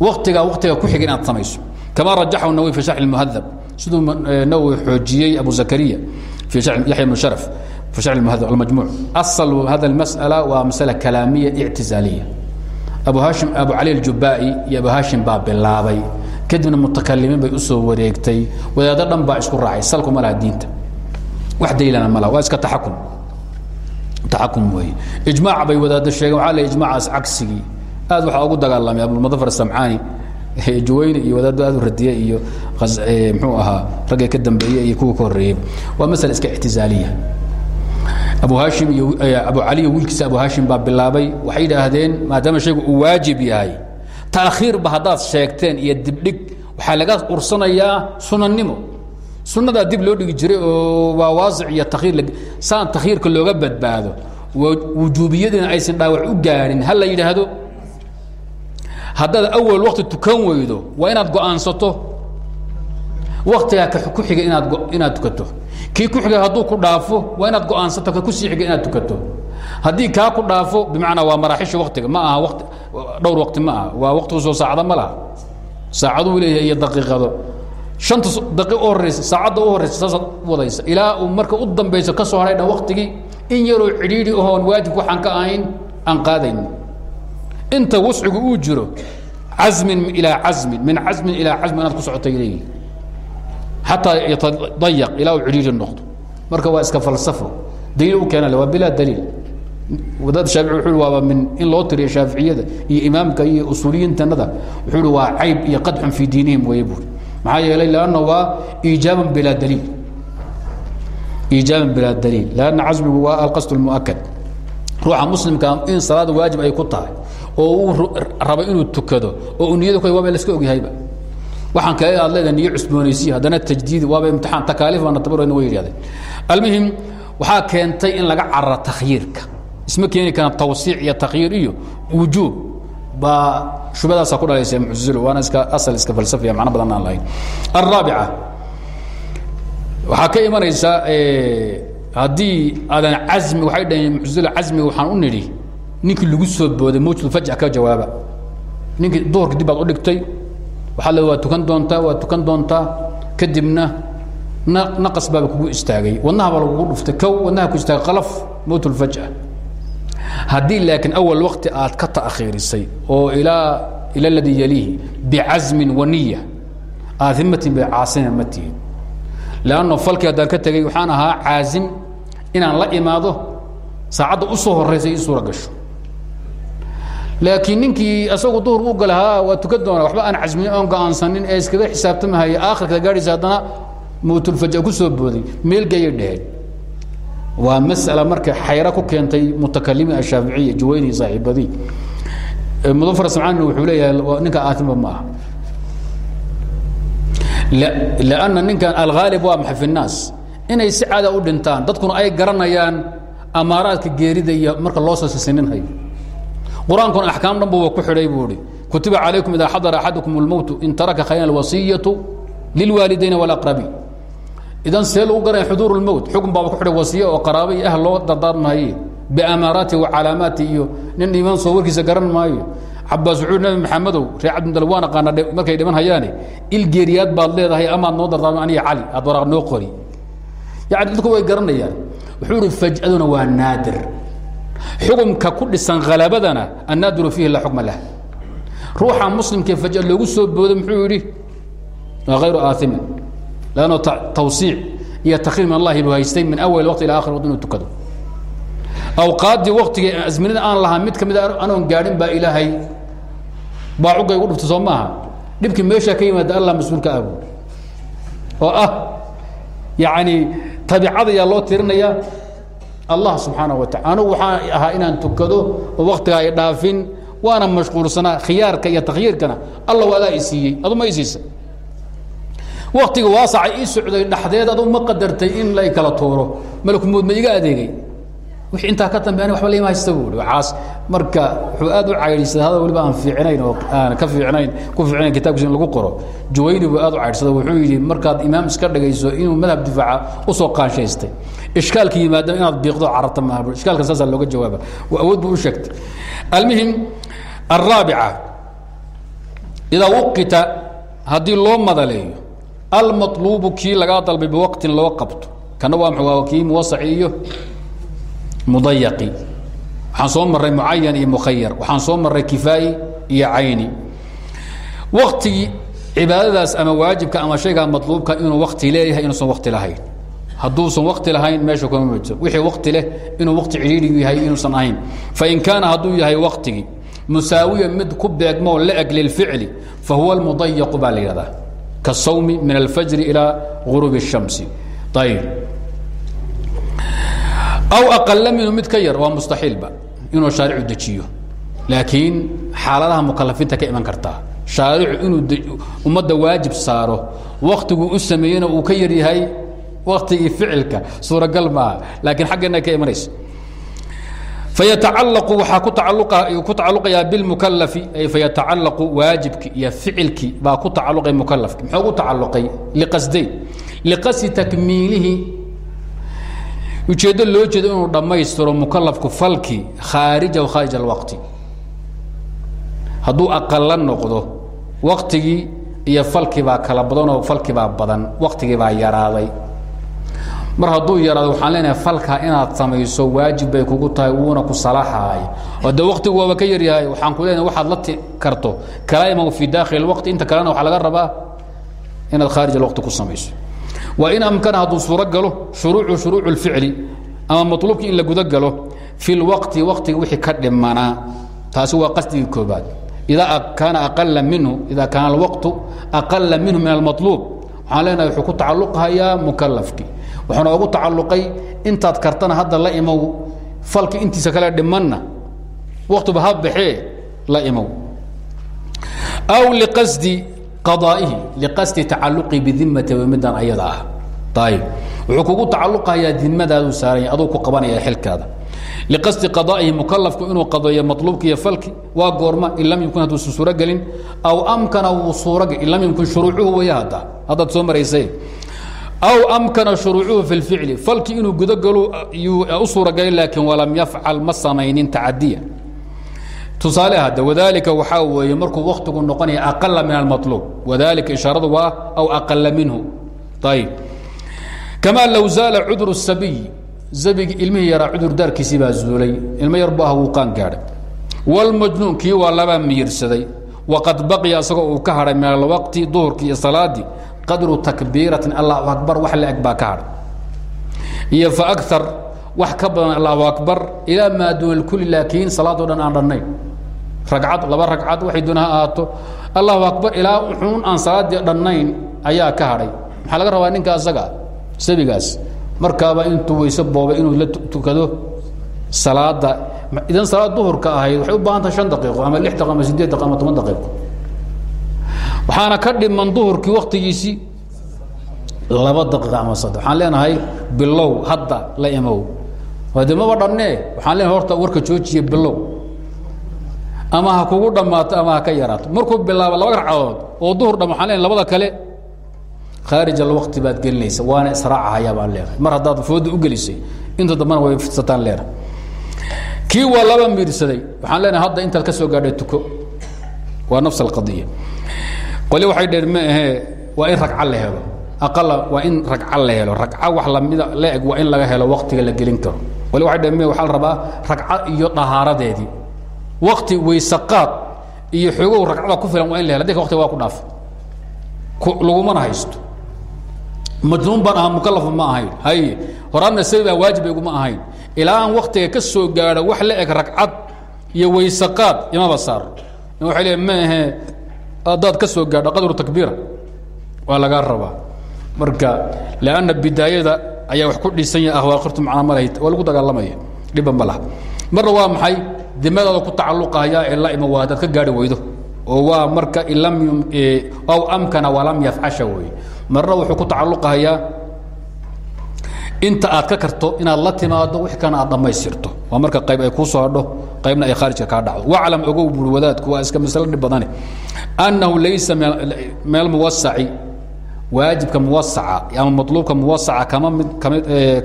Waqtiga waqtiga ku xiga inaad samayso ma rajaxhu nawwi fi sharx muhadab siduu nawwi xoojiyey abu zakariya yaya bnu sharaf fi sharx muhadab almajmuuc asal hada masala waa masala kalaamiya ictizaaliya abu hashim abu cali aljubaa'i iyo abu hashim baa bilaabay kadibna mutakalimiin bay u soo wareegtay wadaado dhan baa isku raacay salkuma laha diinta wax daliilana ma laha waa iska taxakum taxakum weeye ijmaac bay wadaado sheegeen waxaa la ijmaacaas cagsigii aad waxaa ugu dagaalamay abulmudafar samcaani juwayne iyo wadaado aad u radiye iyo mxuu ahaa raggii ka dambeeyey iyo kuwii ka horreeyey waa masala iska ictizaaliya abu hashim iyo abu caliyo wiilkiisa abu hashim baa bilaabay. Waxay yidhaahdeen maadaama shaygu uu waajib yahay taakhiirba haddaad sheegteen iyo dibdhig waxaa laga ursanayaa sunannimo. Sunnadaa dib loo dhigi jiray oo waa waasic iyo takhiir saan takhiirka looga badbaado wujuubiyadiina aysan dhaawac u gaadhin ha la yidhaahdo haddaad awal wakti tukan weydo waa inaad go'aansato. Waktigaa ku xiga inaad inaad tukato. Kii ku xiga hadduu ku dhaafo waa inaad go'aansato ka ku sii xiga inaad tukato. Haddii kaa ku dhaafo bimacnaa waa maraaxisha waktiga ma aha wati dhowr wakti ma aha. Waa waktigu soo saacada ma laha. Saacaduu leeyahay iyo daqiiqado. Shanta daqii u horeysa saacadda u horeysa saasaad wadaysa. Ilaa uu marka u dambayso ka soo haray dhan waktigii in yaroo cidhiidhi ahoon waajibka waxaan ka ahayn aan qaadayn inta wascigu uu jiro casmin ilaa casmin min casmin ilaa casmin inaad ku socotay leeyihi xataa yatadayaq ilaa uu cidhiidhi noqdo. Marka waa iska falsafo. Daliil u keena waa bilaa daliil. Wadaad shaafici wuxuu waaba min in loo tiriyo shaaficiyada iyo imaamka iyo usuuliyiintanada. Wuxuu hi waa cayb iyo qadxun fii diinihim weeye buuri maxaa yeelay lanna waa iijaaban bilaa daliil. Iijaaban bilaa daliil. Lanna casmigu waa alqasd lmuakad ruuxa muslimka in salaada waajib ay ku tahay oo uu rabo inuu tukado oo uu niyada ku waaba laska ogyahayba. Waxaan kale aad leedahay niyo cusboonaysiya haddana tajdiid waaba imtixaan takaaliif baana tabarayna way yidhahdeen almuhim waxaa keentay in laga cararo takhyiirka isma keeni karaan tawsiic iyo takhyiir iyo wujuub. Baa shubadaasaa ku dhalaysa muctazilo waana iska asal iska falsafiya macno badan aan lahayn. Alraabica waxaa ka imanaysa haddii aadan casmi waxay dhaheen muctazilo casmiga waxaan u nidhi ninkii lagu soo booday mawjud fajc ka jawaaba. Ninkii duhurka dib baad u dhigtay waxaa le waa tukan doontaa waa tukan doontaa kadibna na naqas baaba kugu istaagay. Wadnaha baa lagugu dhuftay. Kow wadnaha ku istaagay qalaf mowt lfaj'a haddii laakiin awal waqti aad ka ta'khiirisay oo ilaa ila aladii yaliihi bicasmin wa niya aadimatin bay caasina ma tihin. Leanno falkii haddaan ka tegey waxaan ahaa caasim inaan la imaado saacadda u soo horraysa ii suura gasho laakiin ninkii asagu duhur u galahaa waa tukan doonaa waxba aan casmin oon go'aansanin ee iskaga xisaabtamahaya aakhirka gaadhaysa haddana mowtulfaja ku soo booday. Meelgayay dheheen. Waa masala marka xayra ku keentay mutakalimiin ashaaficiya juwayni saaxiibadii mudafar samcaanina wuxuu leeyahay ninka aatimba ma aha. Lanna ninkan alghaalib waa maxay fi nnaas? Inay si caada u dhintaan dadkuna ay garanayaan amaaraadka geerida iyo marka loo soo sisininhayo qur-aankuna axkaam dhan buba ku xidhay buu ihi kutiba calaykum idaa xadara axadukum اlmowtu in taraka khayran alwasiyatu lilwaalidayni wاlaqrabiin idan see lagu garanaya xuduur اlmowt xukun baaba ku xidhay wasiye oo qaraabo iyo ah loo dardaarmahaye biamaaraati wa calaamaati iyo nin iman soo warkiisa garan maayo cabaas wuxuu nabi maxamedow ree cabdimdal waan aqaana markay dhiman hayaane il geeriyaad baad leedahay amaad noo dardaarma aniga cali aad waraaq noo qori yani dadku way garanayaan wuxuu ihi faj'aduna waa naadir xukumka ku dhisan halabadana annaadiru fiihi laa xukma lah. Ruuxa muslimkee faj'a loogu soo boodo muxuu yidhi waa hayru aaimin lanno tawsiic iyo takhiir min allahi buu haystay min awal waqti ila akhir waqti inuu tukado. Awqaaddii waktigii asminada aan lahaa mid ka mid a anoon gaadhin baa ilaahay baacuga igu dhufta soo maaha. Dhibkii meeshaa ka yimaada allah mas'uulka abu oo ah yacni tabiicada yaa loo tirinayaa allah subxaanaه wa taala. Anugu waxaan ahaa inaan tukado oo waktiga ay dhaafin waana mashquulsanaa khiyaarka iyo takhyiirkana alla waadaa i siiyey. Adu ma isiisa waktiga waasaca ii socday dhaxdeed adu ma qadartay in la kala tuuro. Malkumood ma iga adeegay wii intaa ka dambe waba lm haysta bu aas marka wuxuu aad u caydhsaday hadal waliba aan iicnayn oo aan ka iinayn ku fiicnayn kitabkiisa in lagu qoro. Juwayni buu aad u caydhsaday wuxuu yidhi markaad imaam iska dhagayso inuu madhab difaaca u qaanshaystay ishkaalka yimaada inaad biiqdo carabta maaha ishkaalkan saasaa looga jawaaba awood buu u sheegtay. Almuhim alraabica idaa wuqita haddii loo madaleeyo almaطluubu kii lagaa dalbay biwaqtin loo qabto. Kana waa m kii muwasaci iyo mudayaqi. Waxaan soo maray mucayan iyo mukhayar waxaan soo maray kifaayi iyo cayni. Waktigii cibaadadaas ama waajibka ama shaygaa madluubka inuu wakti leeyahay inuusan wakti lahayn. Hadduusan wakti lahayn meesha kuma muujiso. Wixii wakti leh inuu wakti cidhiirigu yahay inuusan ahayn. Fain kaana hadduu yahay waktigii musaawiyan mid ku beegmoo la eg lilficli fa huwa almudayaqu baa la yidhahdaa. Kasawmi min alfajri ilaa gurubi الshamsi ayb aw aqala minhu mid ka yar waa mustaxiilba inuu shaaricu dejiyo. Laakiin xaaladaha mukalafiinta ka iman kartaa shaaricu inuu ummadda waajib saaro waktiguu u sameeyena uu ka yar yahay waktigii ficilka. Suuragal maaha laakiin xaggeena ka imanaysa. Fayatacalaqu waxaa ku tacaluqayaa bilmukalafi ay fayatacalaqu waajibki iyo ficilkii baa ku tacaluqay mukalafki muxuu ku tacaluqay liqasdayn. Liqasdi takmiilihi ujeeddo loo jeedo inuu dhammaystiro mukalafku falkii khaarijahu khaarij alwaqti. Hadduu aqala noqdo waktigii iyo falkii baa kala badanoo falkii baa badan waktigii baa yaraaday. Mar hadduu yaraado waxaan leenahay falkaa inaad samayso waajib bay kugu tahay wuuna ku salaaxahay oo de waktigu waaba ka yaryahay waxaan ku leenahay waxaad la karto. Kala imaw fii daakhil اlwaqti inta kalena waxaa laga rabaa inaad khaarij alwaqti ku samayso wa in amkana hadduu suuro galo shuruucu shuruucu اlficli ama maطluubkii in la guda galo fi اlwaqti waktiga wixii ka dhimanaa taasi waa qasdigii koobaad idaa kaana aqala minhu ida kaana alwaqtu aqala minhu min almaطluub waxaan leenahay wuxuu ku tacaluqhayaa mukalafkii waxaana ogu tacaluqay intaad kartana hadda la imow falki intiisa kale dhimanna waktiba ha baxee la imow aw liqasdi qadaa'ihi liqasdi tacaluqi bidimati middan ayada ah. Ayib wuxuu kugu tacaluqayaa dimadaadu saaranya aduu ku qabanaya xilkaada. Liqasdi qadaa'ihi mukalafku inuu qadeeyo maطluubki iyo falki waa goorma in lam yumkin hadduusan suuro gelin aw amkana wuu lam yumkin shuruucuhu way hadda. Haddaad soo maraysay. Aw amkana shuruucuhu fi اlficli falki inuu gudogalo u suuragalay laakiin walam yafcal ma samaynin tacadiya tusaale hadda wadalika waxaa weeye markuu wakhtigu noqonaya aqala min almaluub wadalika ishaaradu waa aw aqala minhu. Ayb kamaa low zaala cudru sabiy. Zabigi ilmihii yaraa cudurdaarkiisii baa zuulay. Ilmo yar bu ah wuu qaan gaadhay wlmajnuun kii waa labaa miyirsaday waqad baqiya isagoo uu ka hadhay min alwaqti duhurkii iyo salaadii qadru takbiiratin allahu akbar wax la-eg ka hadhay. Iyo faakar wax ka badan allahu akbar ilaa maa duuna lkuli laakiin salaadoo dhan aan dhannayn ragcad laba ragcad waxay doona ha ahaato. Allahu akbar ilaa uxuun aan salaaddii dhannayn ayaa ka hadhay. Maxaa laga rabaa ninka asaga sabigaas. Markaaba intuu weyse boobay inuu la tukado salaada idan salaad duhurka ahayd waxay u baahan tahay shan daqiiqo ama lix daqiiqo ama sideed daqiiqo ama toban daqiiqo. Waxaana ka dhiman duhurkii waktigiisii laba daqiiqa ama saddex. Waxaan leenahay bilow hadda la imow. Waa de maba dhannee? Waxaan leenahay horta warka joojiya bilow ama ha kugu dhammaato ama ha ka yaraato. Markuu bilaabo laba ragcadood oo duhur dham waxaan leenahay labada kale khaarij alwaqti baad gelinaysa. Waana israacahayaa baan leenahay mar haddaad fooda u gelisay inta dambana way fidsataan leenahay kii waa laba miirsaday. Waxaan leenahay hadda intaad ka soo gaadhay tuko. Waa nafs alqadiya qoli waxay dheen ma ahee waa in ragca la helo. Aqala waa in ragca la helo. Ragca wax lamida la eg waa in laga helo waktiga la gelin karo. Qoli waxay dheen me waxaa la rabaa ragca iyo dahaaradeedii wakti waysaqaad iyo xoogow ragcada ku filan waa in la helo. Hadii ka waqtiga waa ku dhaaf lagumana haysto. Majnuun baan ahaa mukalafa ma ahayn. Haye horaanna sabi baa waajib iguma ahayn. Ilaa aan waktiga ka soo gaadho wax la eg ragcad iyo waysaqaad imaba saaro waxay leeyiin ma ahe haddaad ka soo gaadho qadru takbiira. Waa lagaa rabaa. Marka lanna bidaayada ayaa wax ku dhisan yaha ahwaaqirtu macnaa ma lahayd waa lagu dagaalamaya. Dhibba ma laha. Marna waa maxay dimadaada ku tacalluqahaya ee la ima ka gaari weydo oo waa marka lam aw amkana walam yafcasha wey marna wuxuu ku tacalluqahayaa inta aad ka karto inaad la timaado wix kana aad dhammaystirto. Waa marka qayb ay kuu soo hadho qaybna ay khaarijka kaa dhacdo. Waclam ogow buuri wadaadku waa iska masalo dhib badane annahu laysa meel muwasaci waajibka muwasaca ama maطluubka muwasaca kama mid kama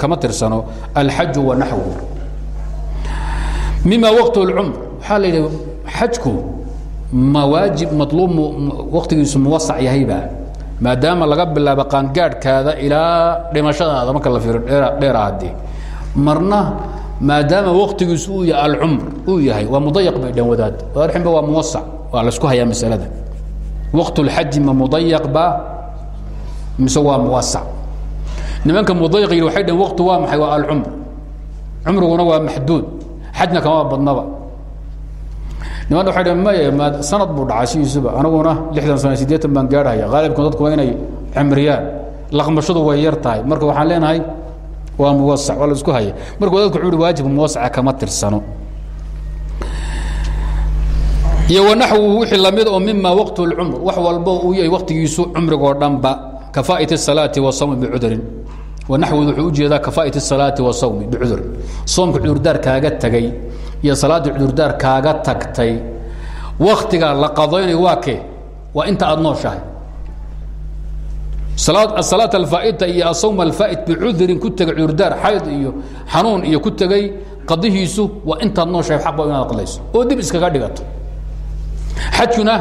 kama tirsano alxaju wa naxwu mima wt cumr waaa ldha xajku mawaajib maluum waktigiisu muwasac yahayba maadaama laga bilaabo qaangaadhkaada ilaa dhimashadaada marka la fiiro dheera haddii marna maadaama waktigiisu uu yahay alcumr uu yahay waa mudayaq bay dhan wadaad wadaarxinba waa muwasac waa la isku hayaa masalada waktulxaji ma mudayaq ba mise waa muwasac nimanka mudayaq yidhi waxay dhaheen waktu waa maxay waa alcumr cumriguna waa maxduud xajna kama badnaba. Nimanna waxay dhn ma sanad buu dhacay sidiisuba aniguna lixdan sana siddeetan baan gaarhaya haalibkan dadku waa inay laqmashadu way yar marka waxaan leenahay waa muwasac waa isku haya marka wadaadku wuxuu uhi waajibu kama tirsano. Iyo wanaxwuhu wixii la mid ah oo mima waqtu lcumr wax walbo uu yahay waqtigiisu cumrigoo dhanba ka faa'it salaati wasawmi bicudurin naxweed wuxuu u jeedaa kafaa'it salaati wa sawmi bicudur soomka cudurdaar kaaga tagay iyo salaadda cudurdaar kaaga tagtay waktiga la qadaynayo waa kee? Waa inta aada nooshahay. Asalaat alfaa'ita iyo asawm alfaa'it bicudurin ku tegay cudurdaar xayd iyo xanuun iyo ku tegay qadihiisu waa intaad nooshahay xaq ba inaad qadayso oo dib iskaga dhigato. Xajkuna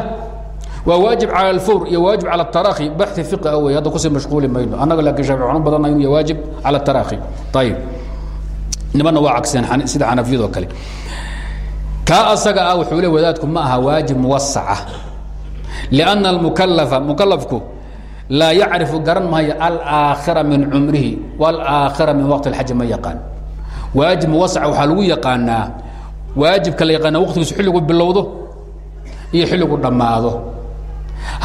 waa waajib calى اlfawr iyo waajib calى الtarakhi baxi fiqi wey hadda kusii mashquuli mayno annaga laakiin shaafici waxaan u badanna inuu yahay waajib calى الtarakhi ayib nimanna waa cagseen sida xanafiyadoo kale kaa asaga ah wuxuu le wadaadku ma aha waajib muwasaca لأnna اlmukalafa mukalafku laa yacrifu garan maayo alaakhira min cumrihi wاlaakhira min waqti اlxaji ma yaqaan waajib muwasaca waxaa lagu yaqaanaa waajibka la yaqaana waqtigiisu xilligu bilowdo iyo xilligu dhammaado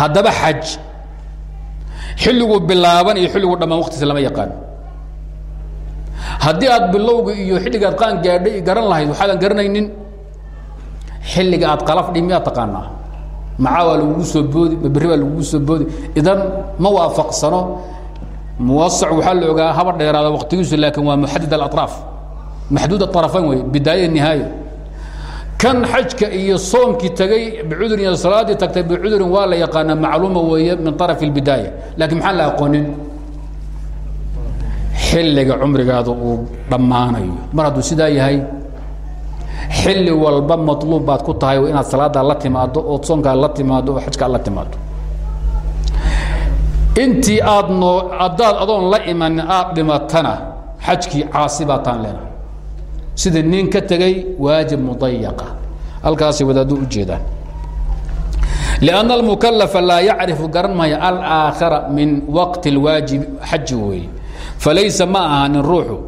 haddaba xaj xilliguu bilaaban iyo xilligu dhammaan waqtiisa lama yaqaan. Haddii aad bilowga iyo xilligaad qaan gaadhay garan lahayd waxaadan garanaynin xilliga aad qalaf dhi miyaad taqaanaa. Macaa waa soo boodi ma berri soo boodi. Idan ma waafaqsano muwasac waxaa la ogaa haba dheeraada waqtigiisu laakiin waa muxadid alaطraaf maxduud aطarafayn wey bidaaya nihaayo kan xajka iyo soomkii tagay bicudurin iyo salaadii tagtay bicudurin waa la yaqaanaa macluuma weeye min araf اbidaaya laakiin maxaan la aqoonin? Xilliga cumrigaada uu dhammaanayo. Mar hadduu sidaa yahay xilli walba maطluub baad ku tahay inaad salaada la timaado ood soonkaa la timaado oo xajkaa la timaado intii aad no adoon la imanin aad dhimatana xajkii caasi baa leenahay sida nin ka tegay waajib mudayaqa halkaasay wadaadu u jeedaan lanna almukalafa laa yacrifu garan maayo alaakhara min waqti اlwaajibi xaji weeye falaysa ma ahaanin ruuxu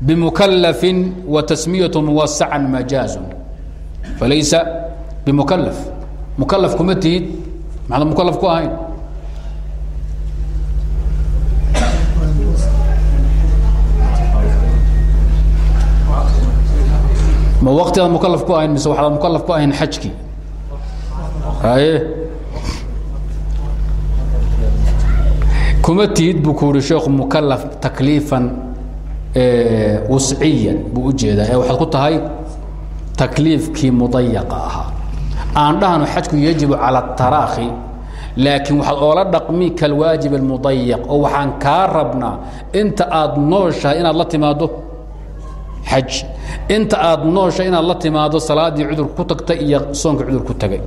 bimukalafin wa tasmiyatu muwasacan majaazun falaysa bimukalaf mukalaf kuma tihid maxaad mukalaf ku ahayn ma waktiaad mukalaf ku ahayn mise waxaad mukalaf ku ahayn xajkii haye. Kuma tihid buu ku yuri sheekhu mukalaf takliifan wasciyan buu u jeedaa. Ee ku tahay takliifkii mudayaqa aan dhahno xajku yajibu cala اtaraakhi laakiin waxaad oola dhaqmi kalwaajib اlmudayaq oo waxaan kaa rabnaa inta aad nooshahay inaad la timaado xaj. Inta aad noosha inaad la timaado salaaddii cudur ku tagtay iyo soonka cudur ku tagay.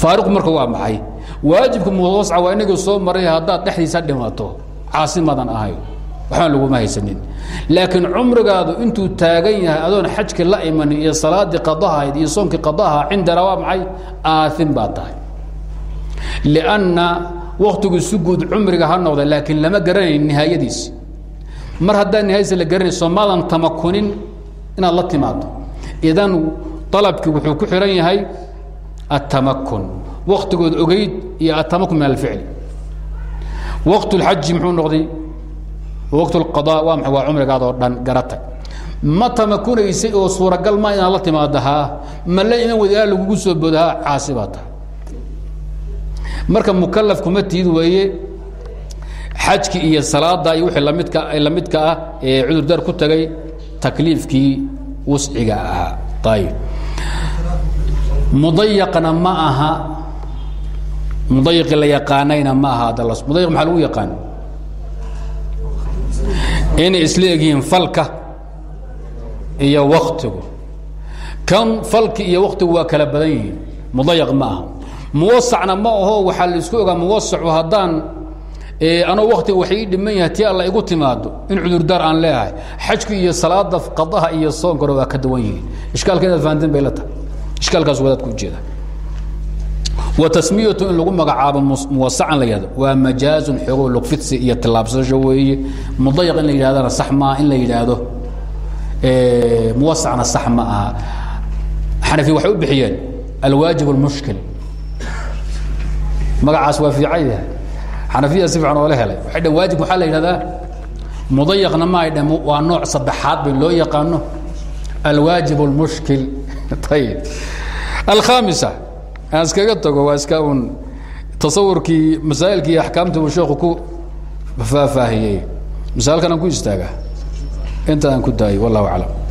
Faariqu marka waa maxay? Waajibka muwasca waa inagii soo maray haddaad dhexdiisa dhimato caasimadan ahay waxbaan laguma haysanin. Laakiin cumrigaadu intuu taagan yahay adoon xajki la imanin iyo salaaddii qadahayd iyo soonkii qadaha cindana waa maxay? Aain baa tahay. Lianna waktigu si guud cumriga ha noqda laakiin lama garanayn nihaayadiisi mar haddaan nihaysa la garanay soomaadan tamakunin inaad la timaado idan alabkii wuxuu ku xihan yahay atamakun waktigood ogeyd iyo atamakun min alficli waqt اlxaji muxuu noqday? Waqt اlqada waa maa waa cumrigaadoo dhan garatay ma tamakunaysay oo suuragal ma inaad la timaado haa ma la iman lagugu soo boodo haa caasi tahay. Marka mukalaf kuma tiid weeye xajki iyo salaada iyo wii lamidka ah ee cudurdaar ku tagay takliifkii wusciga ahaa. Ayib mudayaqna ma aha mudayiqi la yaqaanayna ma aha dalas mudayiq maxaa lagu yaqaan? Inay isla egyihiin falka iyo waktigu kan falki iyo waktigu waa kala badan yihiin. Mudayaq ma aha. Muwasacna ma aho waxaa la isku ogaa muwasacu haddaan anoo waktiga wax ii dhiman yahay tii alla igu timaado in cudurdaar aan leeyahay. Xajku iyo salaada qadaha iyo soonkana waa ka duwan yihiin. Ishkaalka inaad fahanteen bay la tahay. Ishkaalkaas wadaadku ujeeda wa tasmiyatu in lagu magacaabo muwasacan la yihahdo waa majaazun xoogo lugfidsi iyo tillaabsasho weeye. Mudayaq in la yidhahdana sax maa in la yidhaahdo. Muwasacna sax ma aha. Xanafi waxay u bixiyeen alwaajib اlmushkil magacaas waa fiican yahay xanafiya si fiican oola helay. Waxay dhn waajib waxaa la yidhahdaa mudayaqna ma ay waa nooc saddexaad bay loo yaqaano. Alwaajib اlmushkil ayib alkhamisa aan iskaga tago waa iska un tasawurkii masaa'ilkii iyo axkaamtii uu sheekhu ku faahfaahiyey. Masaalkan aan ku istaaga inta aan ku daayay wallahu aclam